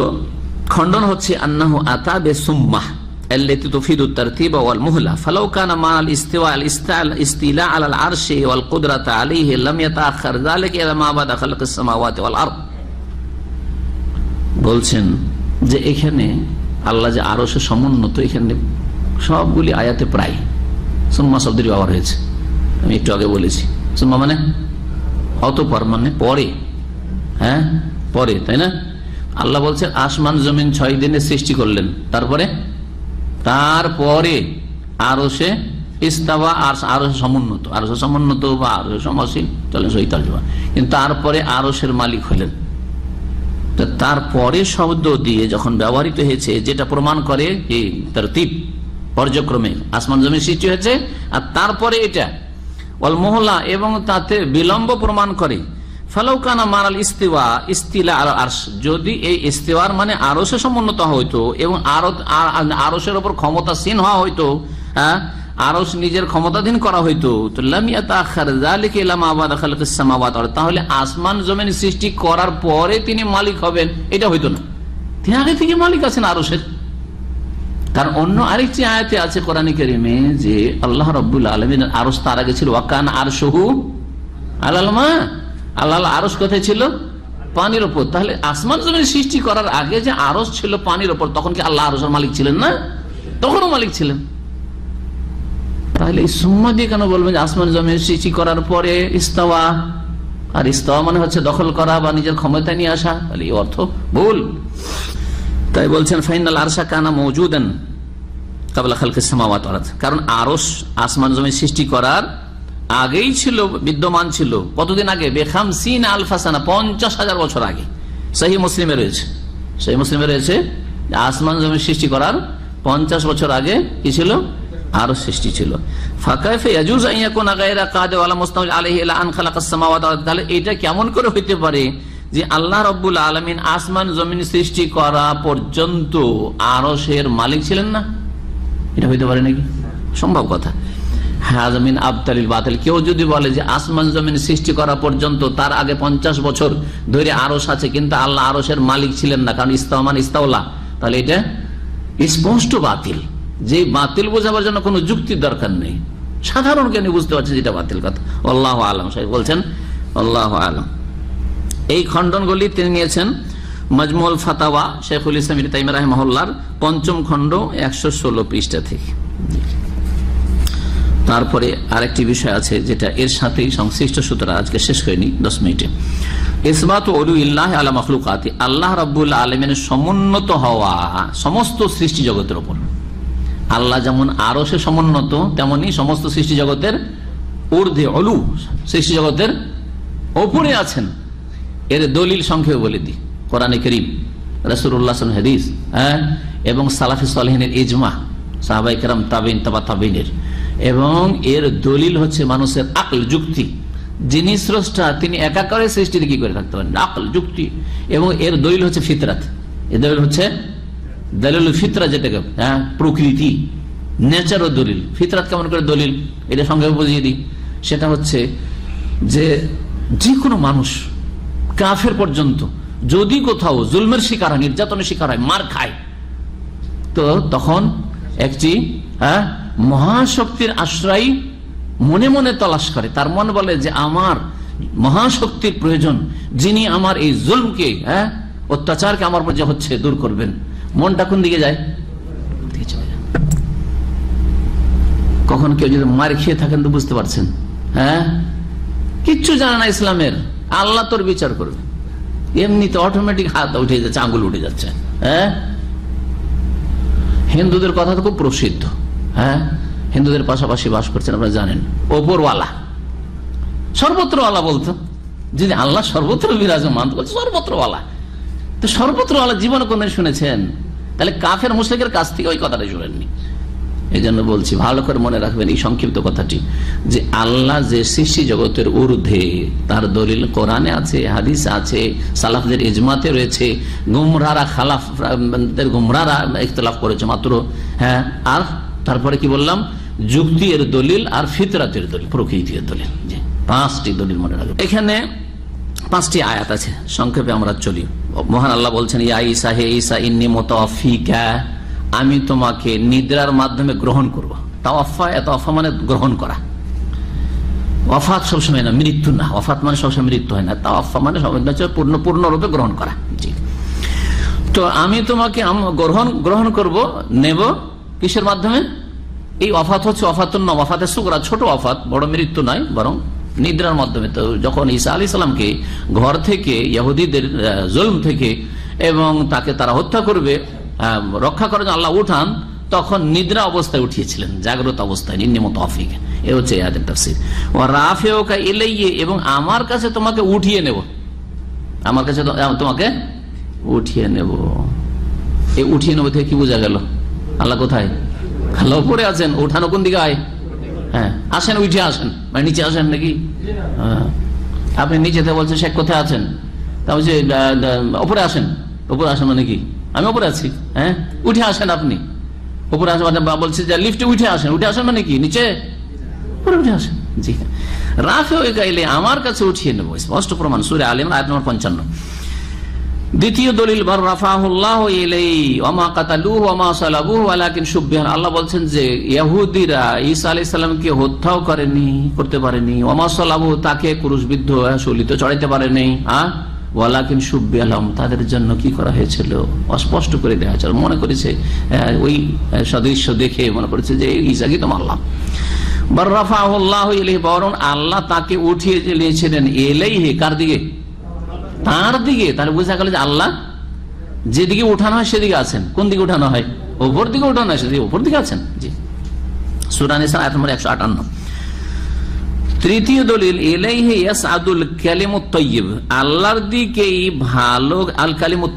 খণ্ডন হচ্ছে আন্নাহু আতা বে সুম্মাহ التي تفيد الترتيب والمهلة فلو كان مع الاستواء الاستيلاء على العرش والقدرة عليه لم يتأخر ذلك إلى ما بعد خلق السماوات والأرض বলছেন যে এখানে আল্লাহ যে আরো সে সমুন্নত এখানে সবগুলি আয়াতে প্রায় সুম্মা শব্দের ব্যবহার হয়েছে আমি একটু আগে বলেছি সুম্মা মানে অতপর মানে পরে হ্যাঁ পরে তাই না আল্লাহ বলছেন, আসমান জমিন ছয় দিনে সৃষ্টি করলেন। তারপরে? তারপরে আরও সে ইস্তাবা আর আরও সমুন্নত। আরও সমুন্নত বা আরও চলেন কিন্তু তারপরে আরসের মালিক হলেন। তো তারপরে শব্দ দিয়ে যখন ব্যবহৃত হয়েছে, যেটা প্রমাণ করে তার তীপ পর্যক্রমে আসমান জমি সৃষ্টি হয়েছে, আর তারপরে এটা। অল মহলা এবং তাতে বিলম্ব প্রমাণ করে। ফালাউকানা মারাল ইস্তিওয়া, ইস্তিলা আর আরশ। যদি এই ইস্তিওয়ার মানে আরসে সমুন্নত হইতো এবং আরও আরসের ওপর ক্ষমতাসীন হওয়া হইতো হ্যাঁ? আরস নিজের ক্ষমতাধীন করা হইতো, তো তাহলে আসমান জমিন সৃষ্টি করার পরে তিনি মালিক হবেন, এটা হইতো না। তিনি আগে থেকে মালিক আছেন আরসের তার অন্য আরেকটি আয়াতে আছে কোরআন করিমে যে আল্লাহ রব্বুল আলমিন আরস তার আগে ছিল ওয়াকান আর সহু আল্লাহ আল্লাহ আরস কোথায় ছিল? পানির ওপর। তাহলে আসমান জমিন সৃষ্টি করার আগে যে আরস ছিল পানির ওপর, তখন কি আল্লাহ আরসের মালিক ছিলেন না? তখনও মালিক ছিলেন। তাহলে এই সুম্মা দিয়ে কেন বলবেন যে আসমান জমিন সৃষ্টি করার পরে ইস্তাওয়া? আর ইস্তাওয়া মানে হচ্ছে দখল করা বা নিজের ক্ষমতা নিয়ে আসা। তাহলে এই অর্থ ভুল। তাই বলছেন, ফাইনাল আরশা কানা মৌজুদেন কাবলা খালকে সামাওয়াত কারণ আরস আসমান জমি সৃষ্টি করার আগেই ছিল, বিদ্যমান ছিল। কতদিন আগে? বেখাম সিন আলফাসানা, পঞ্চাশ হাজার বছর আগে। সেই মুসলিমে রয়েছে। সেই মুসলিমে রয়েছে আসমান জমি সৃষ্টি করার পঞ্চাশ বছর আগে কি ছিল? আরও সৃষ্টি ছিল। তাহলে এটা কেমন করে হইতে পারে যে আল্লাহ রব্বুল আলমিন আসমান জমিন সৃষ্টি করা পর্যন্ত আরসের মালিক ছিলেন না? এটা হইতে পারে নাকি? সম্ভব কথা। হাজমিন আবতালিল বাতিল। কেউ যদি বলে যে আসমান জমিন সৃষ্টি করা পর্যন্ত তার আগে পঞ্চাশ বছর ধরে আরস আছে, কিন্তু আল্লাহ আরসের মালিক ছিলেন না, কারণ ইস্তামান ইস্তাউল্লাহ তাহলে এটা স্পষ্ট বাতিল। যে বাতিল বোঝাবার জন্য কোনো যুক্তির দরকার নেই। সাধারণ জ্ঞানী বুঝতে পারছে যেটা বাতিল কথা। আল্লাহ আলম, সাহেব বলছেন, আল্লাহ আলম। এই খণ্ডনগুলি তিনি নিয়েছেন মজমুল ফাতাওয়া শেখুল ইসলাম তাইম রাহমহল্লার পঞ্চম খণ্ড একশো ষোলো পৃষ্ঠা থেকে। তারপরে আরেকটি বিষয় আছে যেটা এর সাথেই সংশ্লিষ্ট সূত্র আজকে শেষ হয়নি দশ মিনিটে। ইসবাত অলু ইল্লাহ আলা আল্লাহ রব্বুল্লাহ আলমিনের সমুন্নত হওয়া সমস্ত সৃষ্টি জগতের ওপর আল্লাহ যেমন আরও সে সমুন্নত, তেমনি সমস্ত সৃষ্টি জগতের ঊর্ধ্বে অলু সৃষ্টি জগতের ওপরে আছেন। এর দলিল সংক্ষেপে বলে দিই। কোরআনে করিম রসুল্লাহ হাদিস হ্যাঁ? এবং সালাফি সালহিনের ইজমা সাহাবাই কেরাম তাবিন তাবা তাবিনের এবং এর দলিল হচ্ছে মানুষের আকল যুক্তি। যিনি স্রষ্টা, তিনি একাকারে সৃষ্টিতে কি করে থাকতে পারেন? আকল যুক্তি। এবং এর দলিল হচ্ছে ফিতরাত। এর দলিল হচ্ছে দলিল ফিতরা যেটাকে হ্যাঁ প্রকৃতি নেচার ও দলিল। ফিতরাত কেমন করে দলিল? এটা সঙ্গে বুঝিয়ে দিই। সেটা হচ্ছে যে যে কোনো মানুষ কাফের পর্যন্ত যদি কোথাও জুলমের শিকার হয়, নির্যাতনের শিকার হয়, মার খায়, তো তখন একটি হ্যাঁ মহাশক্তির আশ্রয় মনে মনে তলাশ করে। তার মন বলে যে আমার মহাশক্তির প্রয়োজন, যিনি আমার এই জুলমকে হ্যাঁ অত্যাচারকে আমার মধ্যে হচ্ছে দূর করবেন। মনটা কোন দিকে যায়? যায়। কখন কেউ যদি মার খেয়ে থাকেন তো বুঝতে পারছেন হ্যাঁ? কিচ্ছু জানে না ইসলামের। আল্লাহ তোর বিচার করবে। এমনিতে অটোমেটিক হাত উঠে যাচ্ছে, আঙ্গুল উঠে যাচ্ছে হ্যাঁ? হিন্দুদের কথা তো খুব প্রসিদ্ধ। হ্যাঁ? হিন্দুদের পাশাপাশি বাস করছেন, আপনারা জানেন। ওপরওয়ালা। সর্বত্র আলা বলতো। যদি আল্লাহ সর্বত্র বিরাজমান বলছে সর্বত্র সর্বত্রওয়ালা। তো সর্বত্র সর্বত্রওয়ালা জীবনে কোনদিন শুনেছেন? তাহলে কাফের, মুশরিকের কাছ থেকে ওই কথাটা শুনেননি। এই জন্য বলছি, ভালো করে মনে রাখবেন এই সংক্ষিপ্ত কথাটি, যে আল্লাহ যে সৃষ্টি জগতের ঊর্ধ্বে, তার দলিল কোরআনে আছে, হাদিস আছে, সালাফদের ইজমাতে রয়েছে গুমরারা খালাফদের গুমরারা ইখতলাফ করেছে মাত্র হ্যাঁ? আর তারপরে কি বললাম? যুক্তি এর দলিল আর ফিতরাতের দলিল, প্রকৃতির দলিল। পাঁচটি দলিল মনে রাখবেন। এখানে পাঁচটি আয়াত আছে, সংক্ষেপে আমরা চলি। মহান আল্লাহ বলছেন, ইয়া ঈসা, হে ঈসা, ইন্নি মোতাফিকা আমি তোমাকে নিদ্রার মাধ্যমে গ্রহণ করব। তাওয়াফা এত অফা মানে গ্রহণ করা। অফাত সবসময় না, মৃত্যু না। অফাত মানে সবসময় মৃত্যু হয় না। তাওয়াফা মানে পূর্ণ পূর্ণরূপে গ্রহণ করা। জি। তো আমি তোমাকে গ্রহণ গ্রহণ করব, নেব কিসের মাধ্যমে? এই অফাত হচ্ছে অফাতুন নম অফাতের সুকরা ছোট অফাত বড় মৃত্যু নয় বরং নিদ্রার মাধ্যমে। তো যখন ঈসা আলী সালামকে ঘর থেকে ইহুদিদের আহ, জুলম থেকে এবং তাকে তারা হত্যা করবে রক্ষা করার জন্য আল্লাহ উঠান তখন নিদ্রা অবস্থায় উঠিয়েছিলেন জাগ্রত অবস্থায় নিম্নমত অফিক এ হচ্ছে ও রাফে ওকা এলাইয়ে এবং আমার কাছে তোমাকে উঠিয়ে নেব। আমার কাছে তোমাকে উঠিয়ে নেব। এই উঠিয়ে নেব থেকে কি বোঝা গেল? আল্লাহ কোথায়? আল্লাহ উপরে আছেন উঠানো কোন দিকে হয় হ্যাঁ আসেন উঠে আসেন। মানে নিচে আসেন নাকি? হ্যাঁ। আপনি নিচেতে বলছেন শেখ কোথায় আছেন? তা বলছে আহ, আসেন। ওপরে আসেন মানে কি? আমি ওপরে আছি। হ্যাঁ? উঠে আসেন আপনি। উপরে আসেন মানে বলছে যে লিফটে উঠে আসেন। উঠে আসেন মানে কি? নিচে? উপরে উঠে আসেন। জি। রাফে আমার কাছে উঠিয়ে নেব। স্পষ্ট প্রমাণ সুরে আলিম আয়াত নম্বর পঞ্চান্ন। দ্বিতীয় দলিল ওমা ওমা ওয়ালাকিন আল্লাহ বলছেন যে ইহুদিরা ঈসা আলাইহিস সালামকে হত্যাও করেনি, করতে পারেনি। ওমা সালাবু তাকে ক্রুশবিদ্ধ শলিত চড়াইতে পারেনি। হ্যাঁ ওয়ালাকিন সুববিহালাম তাদের জন্য কি করা হয়েছিল? অস্পষ্ট করে দেওয়া হয়েছিল। মনে করেছে ওই সদৃশ্য দেখে মনে করেছে যে ঈসাকে তো মারলাম বার রাফাহুল্লাহ ইলাইহি বরং আল্লাহ তাকে উঠিয়ে নিয়েছিলেন। এলাইহি কার দিকে? তার দিকে তাহলে বোঝা গেল যে আল্লাহ যেদিকে উঠানো হয় সেদিকে আছেন। কোন দিকে উঠানো হয়? ওপর দিকে উঠানো হয়, সেদিকে ওপর দিকে আছেন। জি। সুরান একশো আটান্ন। তৃতীয় দলিল তাইয়্যিব। আল্লাহর দিকেই ভালো আল কালিমুত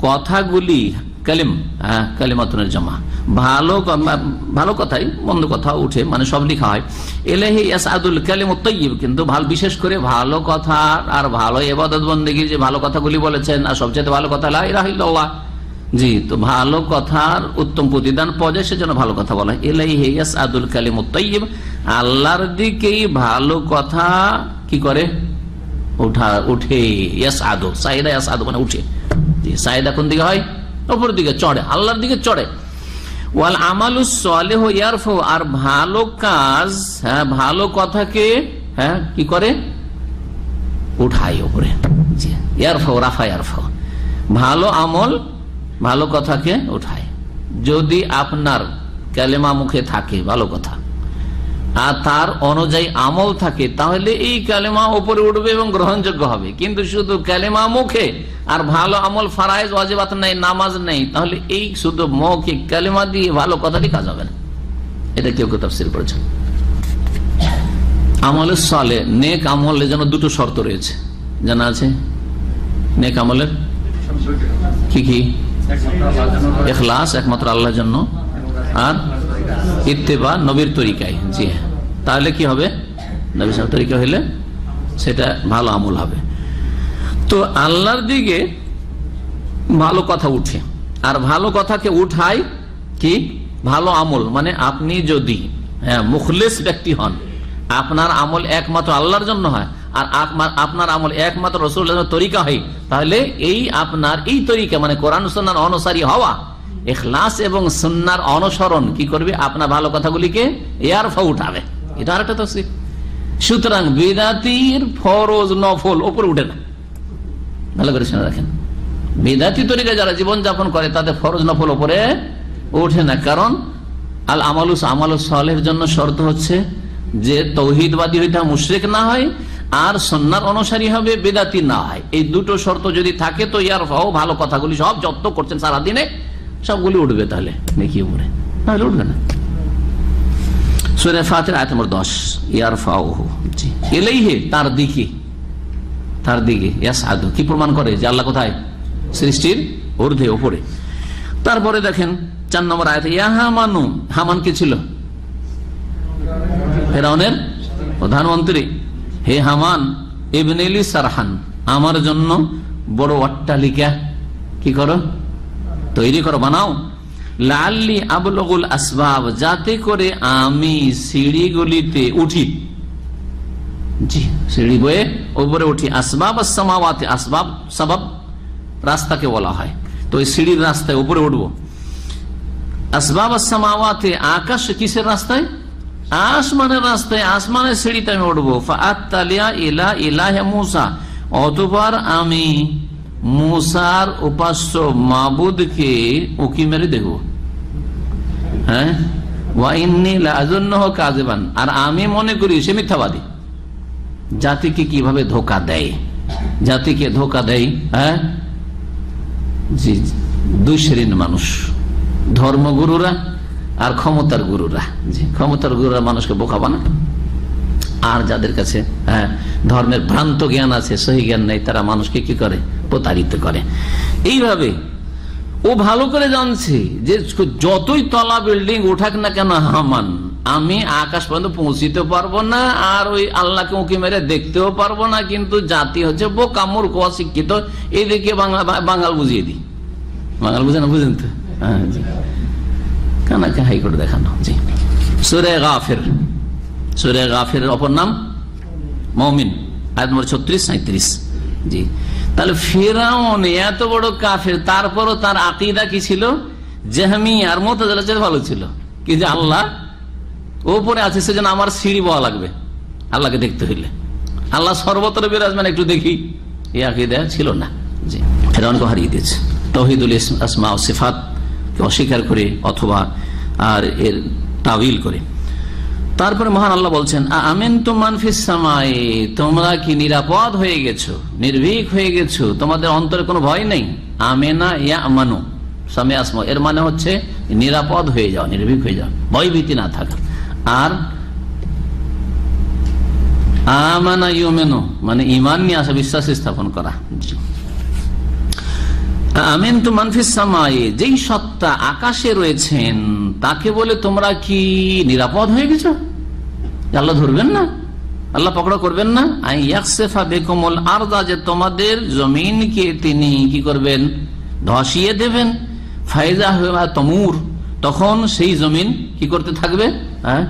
কথাগুলি কালিম হ্যাঁ কালিমাতুনের জমা। ভালো ভালো কথাই, মন্দ কথা উঠে মানে সব লেখা হয়। এলাহি ইয়াসআদুল কালিমুত তাইয়্যিব কিন্তু ভালো বিশেষ করে ভালো কথা আর ভালো এবাদত বন্দেগীর যে ভালো কথাগুলি বলেছেন, আর সবচেয়ে ভালো কথা, লা ইলাহা ইল্লাল্লাহ। জি, তো ভালো কথার উত্তম প্রতিদান পাওয়া যায় সেজন্য ভালো কথা বলা। হয় এলাই হেয়াস আদুল কালিম তৈব আল্লাহর দিকেই ভালো কথা কি করে? উঠা উঠে ইয়াস আদো সাইদা ইয়াস আদো মানে উঠে। সাইদা কোন দিকে হয়? ওপর দিকে চড়ে, আল্লাহর দিকে চড়ে। ওয়াল আমালু সালেহ আর ভালো কাজ হ্যাঁ ভালো কথাকে হ্যাঁ কি করে? উঠাই ওপরে। ভালো আমল, ভালো কথাকে উঠায়। যদি আপনার ক্যালেমা মুখে থাকে, ভালো কথা। আর তার অনুযায়ী আমল থাকে তাহলে এই ক্যালেমা উপরে উঠবে এবং গ্রহণযোগ্য হবে। কিন্তু শুধু ক্যালেমা মুখে আর ভালো আমল ফারাইজ ওয়াজিবাত নেই নামাজ নেই তাহলে এই শুধু মৌখিক ক্যালেমা দিয়ে ভালো কথাটি কাজ হবে না। এটা কেউ কেউ তফসিল করেছেন। আমলের সলে নেক আমলের জন্য দুটো শর্ত রয়েছে। জানা আছে? নেক আমলের? কি কি? এখলাস একমাত্র আল্লাহর জন্য। আর? ইত্তেবা নবীর তরিকায়। জি হ্যাঁ। তাহলে কি হবে? নবী সাহেব তরিকা হইলে সেটা ভালো আমল হবে। তো আল্লাহর দিকে ভালো কথা উঠে। আর ভালো কথাকে উঠায় কি? ভালো আমল। মানে আপনি যদি হ্যাঁ মুখলেস ব্যক্তি হন, আপনার আমল একমাত্র আল্লাহর জন্য হয়, আর আপনার আমল একমাত্র রসুল তরিকা হয়, তাহলে এই আপনার এই তরিকা মানে কোরআন অনুসারী হওয়া এখলাস এবং সন্ন্যার অনুসরণ কি করবে? আপনার ভালো কথাগুলিকে এয়ারফা উঠাবে। এটা আরেকটা তো সুতরাং বেদাতির ফরজ নফল ওপরে উঠে না। ভালো করে শুনে রাখেন। বেদাতি তরিকা যারা জীবনযাপন করে, তাদের ফরজ নফল ওপরে ওঠে না। কারণ আল আমালুস আমালুস সালের জন্য শর্ত হচ্ছে যে তৌহিদবাদী হইতে মুশ্রিক না হয় আর সন্ন্যার অনুসারী হবে বেদাতি না হয়। এই দুটো শর্ত যদি থাকে তো ইয়ার ভালো কথাগুলি সব যত্ন করছেন সারাদিনে। সবগুলি উঠবে তাহলে, নাকি উপরে? তাহলে উঠবে না। তারপরে দেখেন, চার নম্বর আয়াত হামানু হামান কি ছিল? ফেরাউনের প্রধানমন্ত্রী। হে হামান, ইবনেলি সারহান। আমার জন্য বড় অট্টালিকা, কি করো? তৈরি করো, বানাও। লাল্লি আবলগুল আসবাব, যাতে করে আমি সিঁড়িগুলিতে উঠি। জি, সিঁড়ি বয়ে উপরে উঠি। আসবাব সামাওয়াতে আসবাব সবাব রাস্তাকে বলা হয়। তো ওই সিঁড়ির রাস্তায় উপরে উঠবো। আসবাব সামাওয়াতে আকাশ কিসের রাস্তায়? আসমানের রাস্তায়, আসমানের সিঁড়িতে আমি উঠবো। ইলা ইলাহে মুসা, অতবার আমি মুসার উপাস্য মাবুদকে উকি মেরে দেখব হ্যাঁ? কাজেবান আর আমি মনে করি সে মিথ্যাবাদী। জাতিকে কীভাবে ধোকা দেয়? জাতিকে ধোকা দেয় হ্যাঁ? জি দুই শ্রেণির মানুষ। ধর্মগুরুরা আর ক্ষমতার গুরুরা। জি, ক্ষমতার গুরুরা মানুষকে বোকা বানায়। আর যাদের কাছে হ্যাঁ ধর্মের ভ্রান্ত জ্ঞান আছে, সহি জ্ঞান নেই, তারা মানুষকে কি করে? প্রতারিত করে। এইভাবে ও ভালো করে জানছে যে যতই তলা বিল্ডিং উঠাক না কেন, হামান, আমি আকাশ পর্যন্ত পৌঁছিতে পারব না, আর ওই আল্লাহকে উঁকি মেরে দেখতেও পারব না, কিন্তু জাতি হচ্ছে বোকা, মূর্খ, অশিক্ষিত এইদিকে বাংলা, বাঙাল বুঝিয়ে দিই। বাঙাল বুঝে না, বুঝেন তো? হ্যাঁ জি। কানাকে হাইকোর্ট দেখানো, জি। সুরে গাফের। সুরে গাফের অপর নাম মমিন, আয়াত নম্বর ছত্রিশ সাঁত্রিশ জি। তাহলে ফেরাউন এত বড় কাফের, তারপরও তার আকিদা কি ছিল? জেহামি আর মোতাজালা ভালো ছিল। কি যে আল্লাহ, ওপরে আছে সেজন্য আমার সিঁড়ি বওয়া লাগবে, আল্লাহকে দেখতে হইলে। আল্লাহ সর্বত্র বিরাজমান একটু দেখি, এই আকিদা ছিল না। জি। ফেরাউনকে হারিয়ে দিয়েছে। তহিদুল আসমা ও সিফাত অস্বীকার করে অথবা আর এর তাবিল করে। তারপরে মহান আল্লাহ বলছেন আমেন তো মানফিস সামাই, তোমরা কি নিরাপদ হয়ে গেছো? নির্ভীক হয়ে গেছো? তোমাদের অন্তরে কোনো ভয় নেই? আমেনা ইয়া আমানু সামে আসমা, এর মানে হচ্ছে নিরাপদ হয়ে যাও, নির্ভীক হয়ে যাও, ভয়ভীতি না থাকা। আর আমানা ইউমেনো মানে ইমান নিয়ে আসা, বিশ্বাস স্থাপন করা। আমিন তো মানফিস সামায়ে যেই সত্তা আকাশে রয়েছেন, তাকে বলে তোমরা কি নিরাপদ হয়ে গেছো? আল্লাহ ধরবেন না? আল্লাহ পকড়া করবেন না? বেকমল আরদা, যে তোমাদের জমিনকে তিনি কি করবেন? ধসিয়ে দেবেন। হুয়া তমুর, তখন সেই জমিন কি করতে থাকবে? হ্যাঁ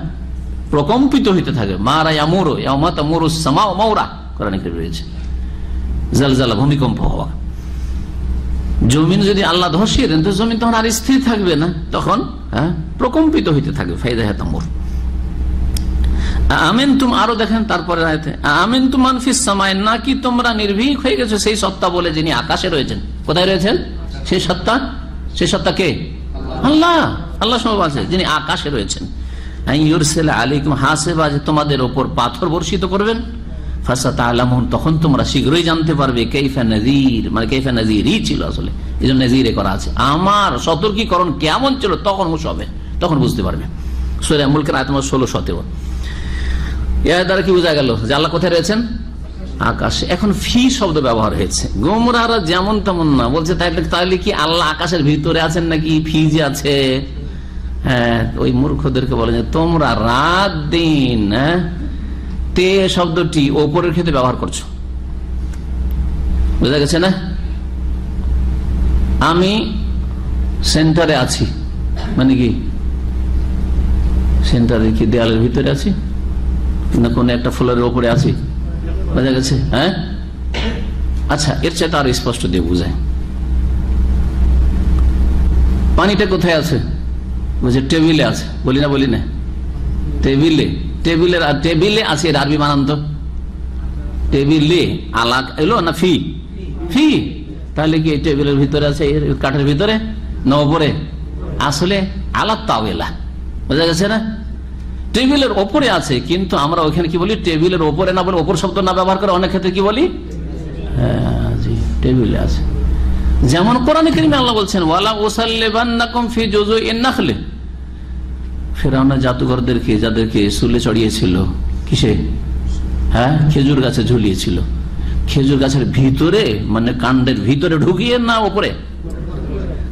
প্রকম্পিত হইতে থাকবে। মারা ইয়ামুরো ইয়ামা তামুরু সামা মাউরা, কোরআনে রয়েছে। জালজালা, ভূমিকম্প হওয়া। জমিন যদি আল্লাহ ধসিয়ে দেন, তো জমিন তখন আর স্থির থাকবে না। তখন হ্যাঁ প্রকম্পিত হইতে থাকবে। ফাইদা হেতামুর আমেন তুম আরও দেখেন তারপরে আমেন তুম মানফিস সামায় নাকি তোমরা নির্ভীক হয়ে গেছো সেই সত্তা বলে যিনি আকাশে রয়েছেন। কোথায় রয়েছেন? সেই সত্তা? সেই সত্তা কে? আল্লাহ। আল্লাহ সব আছে, যিনি আকাশে রয়েছেন। তখন তোমরা শীঘ্রই জানতে পারবে নজির মানে নজিরই ছিল আসলে। করা আছে। আমার সতর্কীকরণ কেমন ছিল, তখন হবে তখন বুঝতে পারবে। সৈরা তোমার ষোলো, সতেরো। এর দ্বারা কি বোঝা গেল যে আল্লাহ কোথায় রয়েছেন? আকাশে। এখন ফি শব্দ ব্যবহার হয়েছে। গোমরারা যেমন তেমন না। বলছে তাহলে কি আল্লাহ আকাশের ভিতরে আছেন নাকি ফিজ আছে? হ্যাঁ ওই মূর্খদেরকে বলে যে, তোমরা রাত দিন হ্যাঁ তে শব্দটি ওপরের ক্ষেত্রে ব্যবহার করছ। বোঝা গেছে না? আমি সেন্টারে আছি। মানে কি? সেন্টারে কি দেয়ালের ভিতরে আছি? না কোন একটা ফ্লোরের ওপরে আছি? বোঝা গেছে? হ্যাঁ? আচ্ছা এর চাইতে আরও স্পষ্ট দিয়ে বুঝায় পানিটা কোথায় আছে? বলছে, টেবিলে আছে। বলি না বলি না। টেবিলে টেবিলের টেবিলে আছে এর আরবি মানান তো। টেবিলে আলাক এলো না ফি? ফি? তাহলে কি টেবিলের ভিতরে আছে কাঠের ভিতরে? না ওপরে আসলে আলাদ তাওয়েলা। বোঝা গেছে না? টেবিলের ওপরে আছে, কিন্তু আমরা ওখানে কি বলি? টেবিলের ওপরে না বলে ওপর শব্দ না ব্যবহার করে অনেক ক্ষেত্রে কি বলি? হ্যাঁ টেবিলে আছে। যেমন কোরআন করিমে আল্লাহ বলছেন, ওয়ালা ওসাল্লেবান্নাকুম ফি জুজু ইন্নাখলে ফেরাউনা জাদুঘরদেরকে, যাদেরকে সুলে চড়িয়েছিল, কিসে? হ্যাঁ খেজুর গাছে ঝুলিয়েছিল। খেজুর গাছের ভিতরে মানে কাণ্ডের ভিতরে ঢুকিয়ে না ওপরে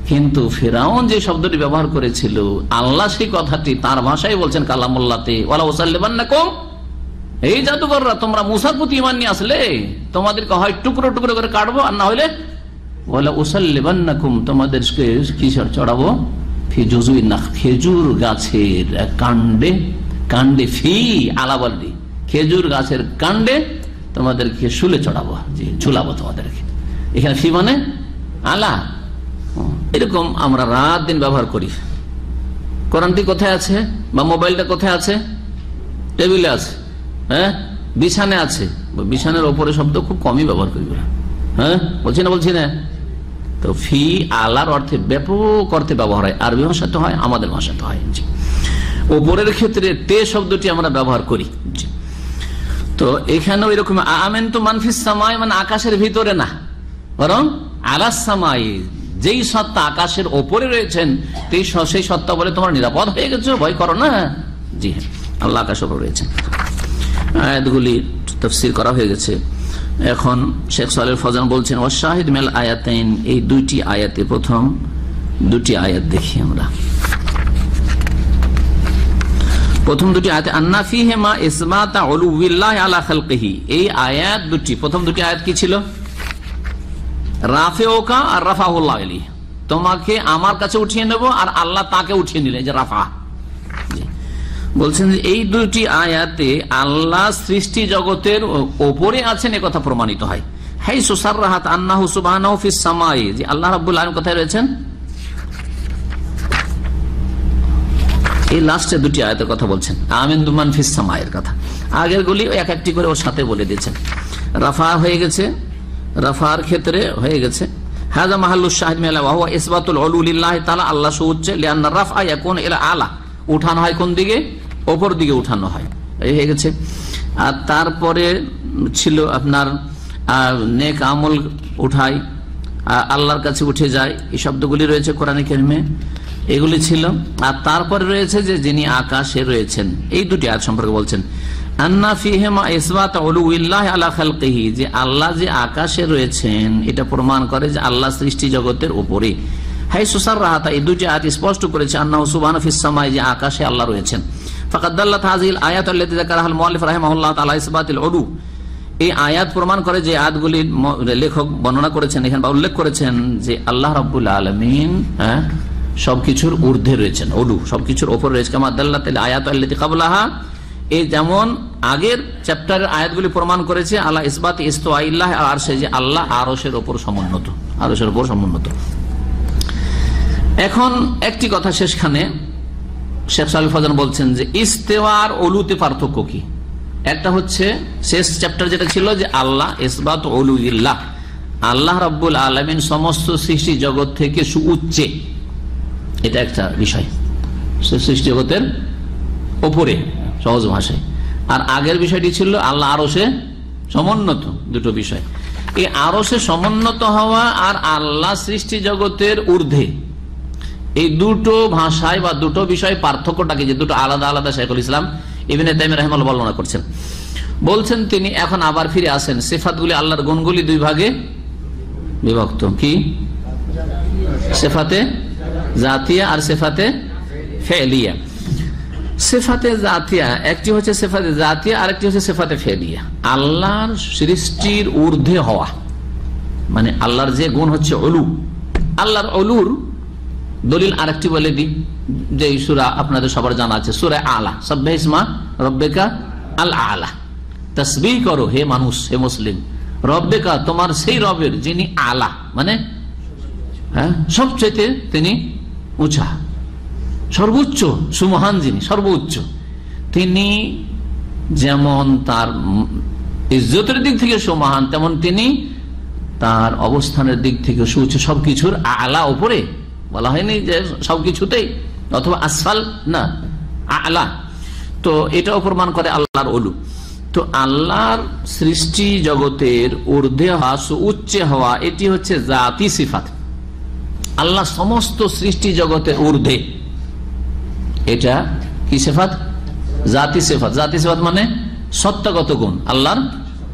কিন্তু ফেরাউন যে শব্দটি ব্যবহার করেছিল, আল্লাহ সেই কথাটি তার ভাষায় বলছেন, কালামুল্লাতে ওয়ালা ওসাল্লেবান না কম এই জাদুঘররা, তোমরা মুসার প্রতি ইমান নিয়ে আসলে, তোমাদেরকে হয় টুকরো টুকরো করে কাটবো, আর না হলে বলে ওসাল্লেবান না কুম তোমাদেরকে কি চড়াবো? ফি জুজুই না, খেজুর গাছের কাণ্ডে কাণ্ডে ফি আলাবাল্লি, খেজুর গাছের কাণ্ডে তোমাদেরকে শুলে চড়াবো ঝুলাবো তোমাদেরকে। এখানে ফি মানে আলা এরকম আমরা রাত দিন ব্যবহার করি। কোরআনটি কোথায় আছে? বা মোবাইলটা কোথায় আছে? টেবিলে আছে। হ্যাঁ? বিছানে আছে। বিছানের ওপরে শব্দ খুব কমই ব্যবহার করি হ্যাঁ? বলছি না বলছি না? তো ফি আলার অর্থে ব্যাপক অর্থে ব্যবহার হয়। আরবি ভাষাতে হয়, আমাদের ভাষাতে হয়। ওপরের ক্ষেত্রে তে শব্দটি আমরা ব্যবহার করি। তো এখানেও এরকম আমেন তো মানফিস সামাই মানে আকাশের ভিতরে না। বরং আলাস সামাই যেই সত্তা আকাশের ওপরে রয়েছেন সেই সত্তা বলে তোমার নিরাপদ হয়ে গেছো, ভয় করো না। জি হ্যাঁ আল্লাহ আকাশ ওপরে রয়েছেন। আয়াতগুলি তফসির করা হয়ে গেছে। এখন শেখ সালের ফজান বলছেন অশাহিদ মেল আয়াতাইন এই দুইটি আয়াতে প্রথম দুটি আয়াত দেখি আমরা। প্রথম দুটি আয়াতে আন্নাফি হেমা ইসমাতা আলা খালকেহি এই আয়াত দুটি। প্রথম দুটি আয়াত কি ছিল? রাফে ওকা আর রাফাহুল্লাহ আলী তোমাকে আমার কাছে উঠিয়ে নেব আর আল্লাহ তাকে উঠিয়ে নিলেন যে রাফা। বলছেন এই দুটি আয়াতে আল্লাহ সৃষ্টি জগতের ওপরে আছেন কথা প্রমাণিত হয়। হাই সুসার রাহাত আন্না সুবাহ যে আল্লাহ রাবুল আলম কোথায় রয়েছেন? এই লাস্টে দুটি আয়াতের কথা বলছেন। আমিন্দুমান ফিস সামায়ের কথা। আগের গুলি এক একটি করে ওর সাথে বলে দিয়েছেন। রাফা হয়ে গেছে। রাফার ক্ষেত্রে হয়ে গেছে। হাজা মাহাল্লু শাহিদ মেলা ওয়াহুয়া ইসবাতুল তাআলা, আল্লাহ ইয়াকুন ইলা আলা। উঠানো হয় কোন দিকে? ওপর দিকে উঠানো হয়। এই হয়ে গেছে। আর তারপরে ছিল আপনার নেক আমল উঠাই আল্লাহর কাছে উঠে যায়। এই শব্দগুলি রয়েছে কোরআনে কেরমে। এগুলি ছিল। আর তারপরে রয়েছে যে যিনি আকাশে রয়েছেন। এই দুটি আয়াত সম্পর্কে বলছেন। আন্না খালকেহি, যে আল্লাহ যে আকাশে রয়েছেন, এটা প্রমাণ করে যে আল্লাহ সৃষ্টি জগতের উপরে হাই সুসার রাহাতা এই দুটি আয়াত স্পষ্ট করেছে আন্না ফিসামাই যে আকাশে আল্লাহ রয়েছেন। আয়াত আল্লাহ এই আয়াত প্রমাণ করে যে আয়াতগুলির ম- লেখক বর্ণনা করেছেন, এখানে বা উল্লেখ করেছেন যে আল্লাহ রাবুল আলমিন হ্যাঁ সবকিছুর ঊর্ধ্বে রয়েছেন ওলু সবকিছুর ওপর রয়েছে। আয়াত আল্লাতি কাবলাহা এই যেমন আগের চ্যাপ্টারের আয়াতগুলি প্রমাণ করেছে, আল্লাহ ইসবাত ইস্তোয়াইল্লাহ আর সে যে আল্লাহ আরসের ওপর সমুন্নত আরসের ওপর সমুন্নত। এখন একটি কথা শেষখানে শেখ সাল বলছেন যে ইস্তেওয়ার অলুতে পার্থক্য কি? একটা হচ্ছে শেষ চ্যাপ্টার যেটা ছিল যে আল্লাহ ইসবাত অলুল্লাহ আল্লাহ রাব্বুল আলমিন সমস্ত সৃষ্টি জগৎ থেকে সুউচ্চে। এটা একটা বিষয়। সৃষ্টি জগতের ওপরে। সহজ ভাষায়। আর আগের বিষয়টি ছিল আল্লাহ আরও সে সমুন্নত, দুটো বিষয়। এই আরও সে সমুন্নত হওয়া আর আল্লাহ সৃষ্টি জগতের ঊর্ধ্বে, এই দুটো ভাষায় বা দুটো বিষয় পার্থক্যটাকে যে দুটো আলাদা আলাদা শেখুল ইসলাম ইবিনে তাইম রহমাল বর্ণনা করছেন। বলছেন তিনি এখন আবার ফিরে আসেন, সেফাতগুলি আল্লাহর গুণগুলি দুই ভাগে বিভক্ত। কি? সেফাতে জাতিয়া আর সেফাতে ফেলিয়া। সেফাতে জাতিয়া, একটি হচ্ছে সেফাতে জাতিয়া আর একটি হচ্ছে সেফাতে ফেলিয়া। আল্লাহর সৃষ্টির ঊর্ধ্বে হওয়া। মানে আল্লাহর যে গুণ হচ্ছে অলু আল্লাহর অলুর দলিল আরেকটি বলে দি যে সুরা আপনাদের সবার জানা আছে। সুরা আলা। সব্বে ইসমা রব্বেকা আল আলা তসবি করো, হে মানুষ, হে মুসলিম। রব্বেকা, তোমার সেই রবের যিনি আলা। মানে হ্যাঁ সবচেয়ে তিনি উঁচা। সর্বোচ্চ, সুমহান যিনি, সর্বোচ্চ। তিনি যেমন তার ইজ্জতের দিক থেকে সুমহান, তেমন তিনি তার অবস্থানের দিক থেকে সুউচ্চ। সবকিছুর আলা ওপরে বলা হয়নি যে সবকিছুতেই, অথবা আসফাল, না, আলা। তো এটাও প্রমাণ করে আল্লাহর অলু তো আল্লাহর সৃষ্টি জগতের ঊর্ধ্বে হওয়া উচ্চে হওয়া, এটি হচ্ছে জাতি সিফাত। আল্লাহ সমস্ত সৃষ্টি জগতের ঊর্ধ্বে। এটা কি সেফাত? জাতি সেফাত। জাতি সেফাত মানে সত্যগত গুণ, আল্লাহর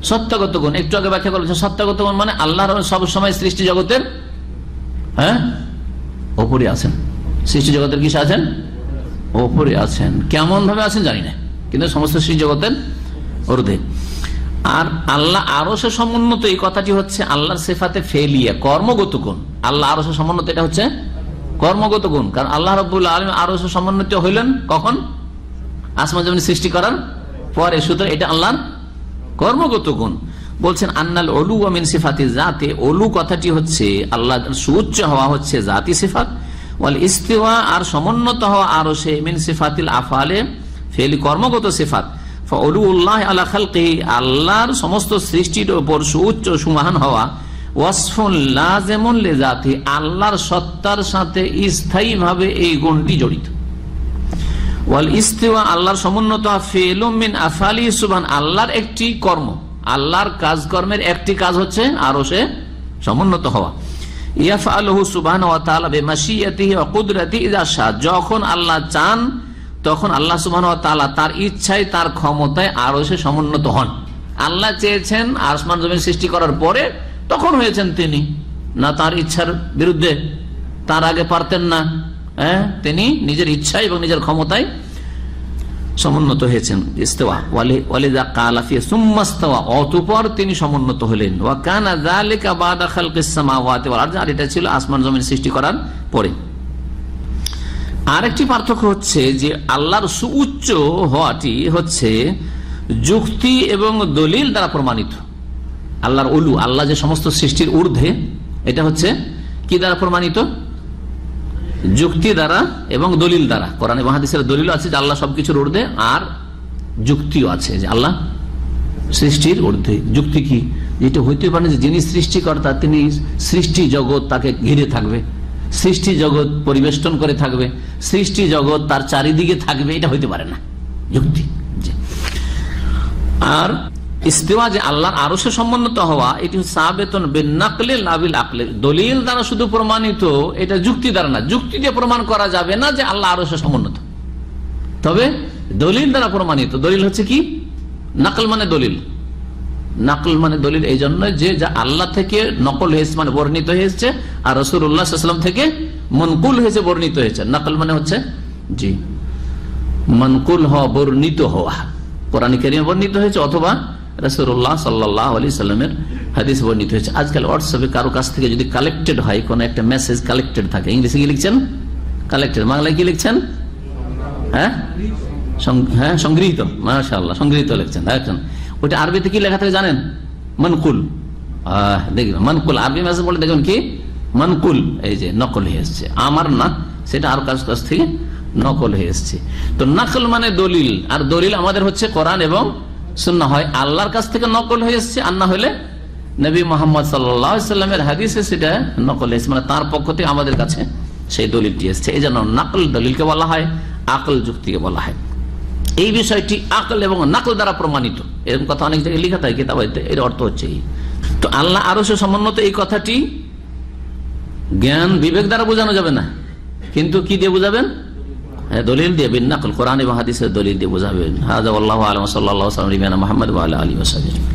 সত্যগত গুণ। একটু আগে ব্যাখ্যা করেছে, সত্যগত গুণ মানে আল্লাহর সব সময় সৃষ্টি জগতের হ্যাঁ? ওপরে আছেন। সৃষ্টি জগতের কিসে আছেন? ওপরে আছেন। কেমন ভাবে আছেন জানি না, কিন্তু সমস্ত সৃষ্টি জগতের ঊর্ধ্বে আর আল্লাহ আরও সে সমুন্নত, এই কথাটি হচ্ছে আল্লাহর সেফাতে ফেলিয়া, কর্মগত গুণ। আল্লাহ আরও সে সমুন্নত, এটা হচ্ছে কর্মগত গুণ। কারণ আল্লাহ রবুল্লা আলম আরও সে সমুন্নত হইলেন কখন? আসমান জমিন সৃষ্টি করার পরে। সুতরাং এটা আল্লাহর কর্মগত গুণ। বলছেন, আন্নাল অলু মিন সিফাতি জাতে অলু কথাটি হচ্ছে আল্লাহ সুউচ্চ হওয়া হচ্ছে জাতি সিফাত। ইস্তিওয়া, আর সমুন্নত হওয়া আরও সে, মিন সিফাতিল আফালে, ফেলি কর্মগত সিফাত। উল্লাহ আল্লাহ খালকে আল্লাহর সমস্ত সৃষ্টির ওপর সুউচ্চ সুমাহান হওয়া ওয়াসফুল্লাহ যেমন লেজাতি, আল্লাহর সত্তার সাথে স্থায়ী ভাবে এই গুণটি জড়িত। ওয়াল ইস্তিওয়া, আল্লাহর সমুন্নত ফেলুমিন আফালি, সুবান, আল্লাহর একটি কর্ম। আল্লাহর কাজকর্মের একটি কাজ হচ্ছে আরও সে সমুন্নত হওয়া। ইয়াফআলহু সুবহানাহু ওয়া তাআলা বিমাশিয়াতিহি ওয়া কুদরাতিহি ইযা শা যখন আল্লাহ চান, তখন আল্লাহ তাআলা তার ইচ্ছায়, তার ক্ষমতায় আরও সে সমুন্নত হন। আল্লাহ চেয়েছেন আসমান জমিন সৃষ্টি করার পরে তখন হয়েছেন তিনি। না তার ইচ্ছার বিরুদ্ধে তার আগে পারতেন না হ্যাঁ? তিনি নিজের ইচ্ছা এবং নিজের ক্ষমতায় সমুন্নত হয়েছেন। অতঃপর তিনি সমুন্নত হলেন। ওয়া কানা যালিকা বাদা খালকিস সামাওয়াতি ওয়াল আরদ। আর এটা ছিল আসমান জমিন সৃষ্টি করার পরে। আরেকটি পার্থক্য হচ্ছে যে আল্লাহর সুউচ্চ হওয়াটি হচ্ছে যুক্তি এবং দলিল দ্বারা প্রমাণিত। আল্লাহর উলু, আল্লাহ যে সমস্ত সৃষ্টির ঊর্ধ্বে, এটা হচ্ছে কি দ্বারা প্রমাণিত? যুক্তি দ্বারা এবং দলিল দ্বারা। কোরআন এবং হাদিসের দলিল আছে যে আল্লাহ সবকিছুর ঊর্ধ্বে আর যুক্তিও আছে যে আল্লাহ সৃষ্টির ঊর্ধ্বে। যুক্তি কি? যেটা হইতে পারে যে যিনি সৃষ্টিকর্তা, তিনি সৃষ্টি জগৎ তাকে ঘিরে থাকবে। সৃষ্টি জগৎ পরিবেষ্টন করে থাকবে। সৃষ্টি জগৎ তার চারিদিকে থাকবে, এটা হইতে পারে না। যুক্তি। আর ইস্তেওয়া যে আল্লাহর আরও সে সমন্বত হওয়া, এটি আকলে দলিল দ্বারা শুধু প্রমাণিত, এটা যুক্তি দ্বারা না। যুক্তি দিয়ে প্রমাণ করা যাবে না যে আল্লাহ আরও সে সমন্বত তবে দলিল দ্বারা প্রমাণিত। দলিল হচ্ছে কি? নাকল মানে দলিল। নাকল মানে দলিল এই জন্য যে, যা আল্লাহ থেকে নকল হয়েছে মানে বর্ণিত হয়েছে, আর রসুল উল্লাহাম থেকে মনকুল হয়েছে, বর্ণিত হয়েছে। নকল মানে হচ্ছে, জি, মনকুল হওয়া, বর্ণিত হওয়া। কোরআন বর্ণিত হয়েছে, অথবা রসুল্লাহ সাল্লাহ আলি সাল্লামের হাদিস বর্ণিত হয়েছে। আজকাল হোয়াটসঅ্যাপে কারও কাছ থেকে যদি কালেক্টেড হয়, কোনো একটা মেসেজ কালেক্টেড থাকে ইংলিশে কি লিখছেন? কালেক্টেড বাংলায় কি লিখছেন? হ্যাঁ? হ্যাঁ সংগৃহীত, মাশাআল্লাহ, সংগৃহীত লিখছেন দেখছেন ওইটা আরবিতে কি লেখা থাকে জানেন? মনকুল। দেখবেন, মনকুল, আরবি মেসেজ বলে দেখবেন কি? মনকুল, এই যে নকল হয়ে এসছে। আমার না, সেটা আর কাছ কাছ থেকে নকল হয়ে এসছে। তো নকল মানে দলিল, আর দলিল আমাদের হচ্ছে কোরআন এবং সুন্না হয় আল্লাহর কাছ থেকে নকল হয়ে এসছে, আর না হলে নবী মোহাম্মদ সাল্লামের হাদিসে সেটা নকল এসছে মানে তার পক্ষ থেকে আমাদের কাছে সেই দলিলটি এসছে। এই জন্য নাকল দলিলকে বলা হয়, আকল যুক্তিকে বলা হয়। এই বিষয়টি আকল এবং নাকল দ্বারা প্রমাণিত। এরকম কথা অনেক জায়গায় লেখা থাকে কিতাবাইতে এর অর্থ হচ্ছে এই। তো আল্লাহ আরও সে সমন্বত এই কথাটি জ্ঞান বিবেক দ্বারা বোঝানো যাবে না। কিন্তু কি দিয়ে বুঝাবেন? দলিল দিয়ে বিন্নাকুল নাকল কোরআন এবং হাদিসের দলিল দিয়ে বোঝাবেন। হাজা আল্লাহ আলম সাল্লাহ সাল্লাম মোহাম্মদ আলী ওসাহ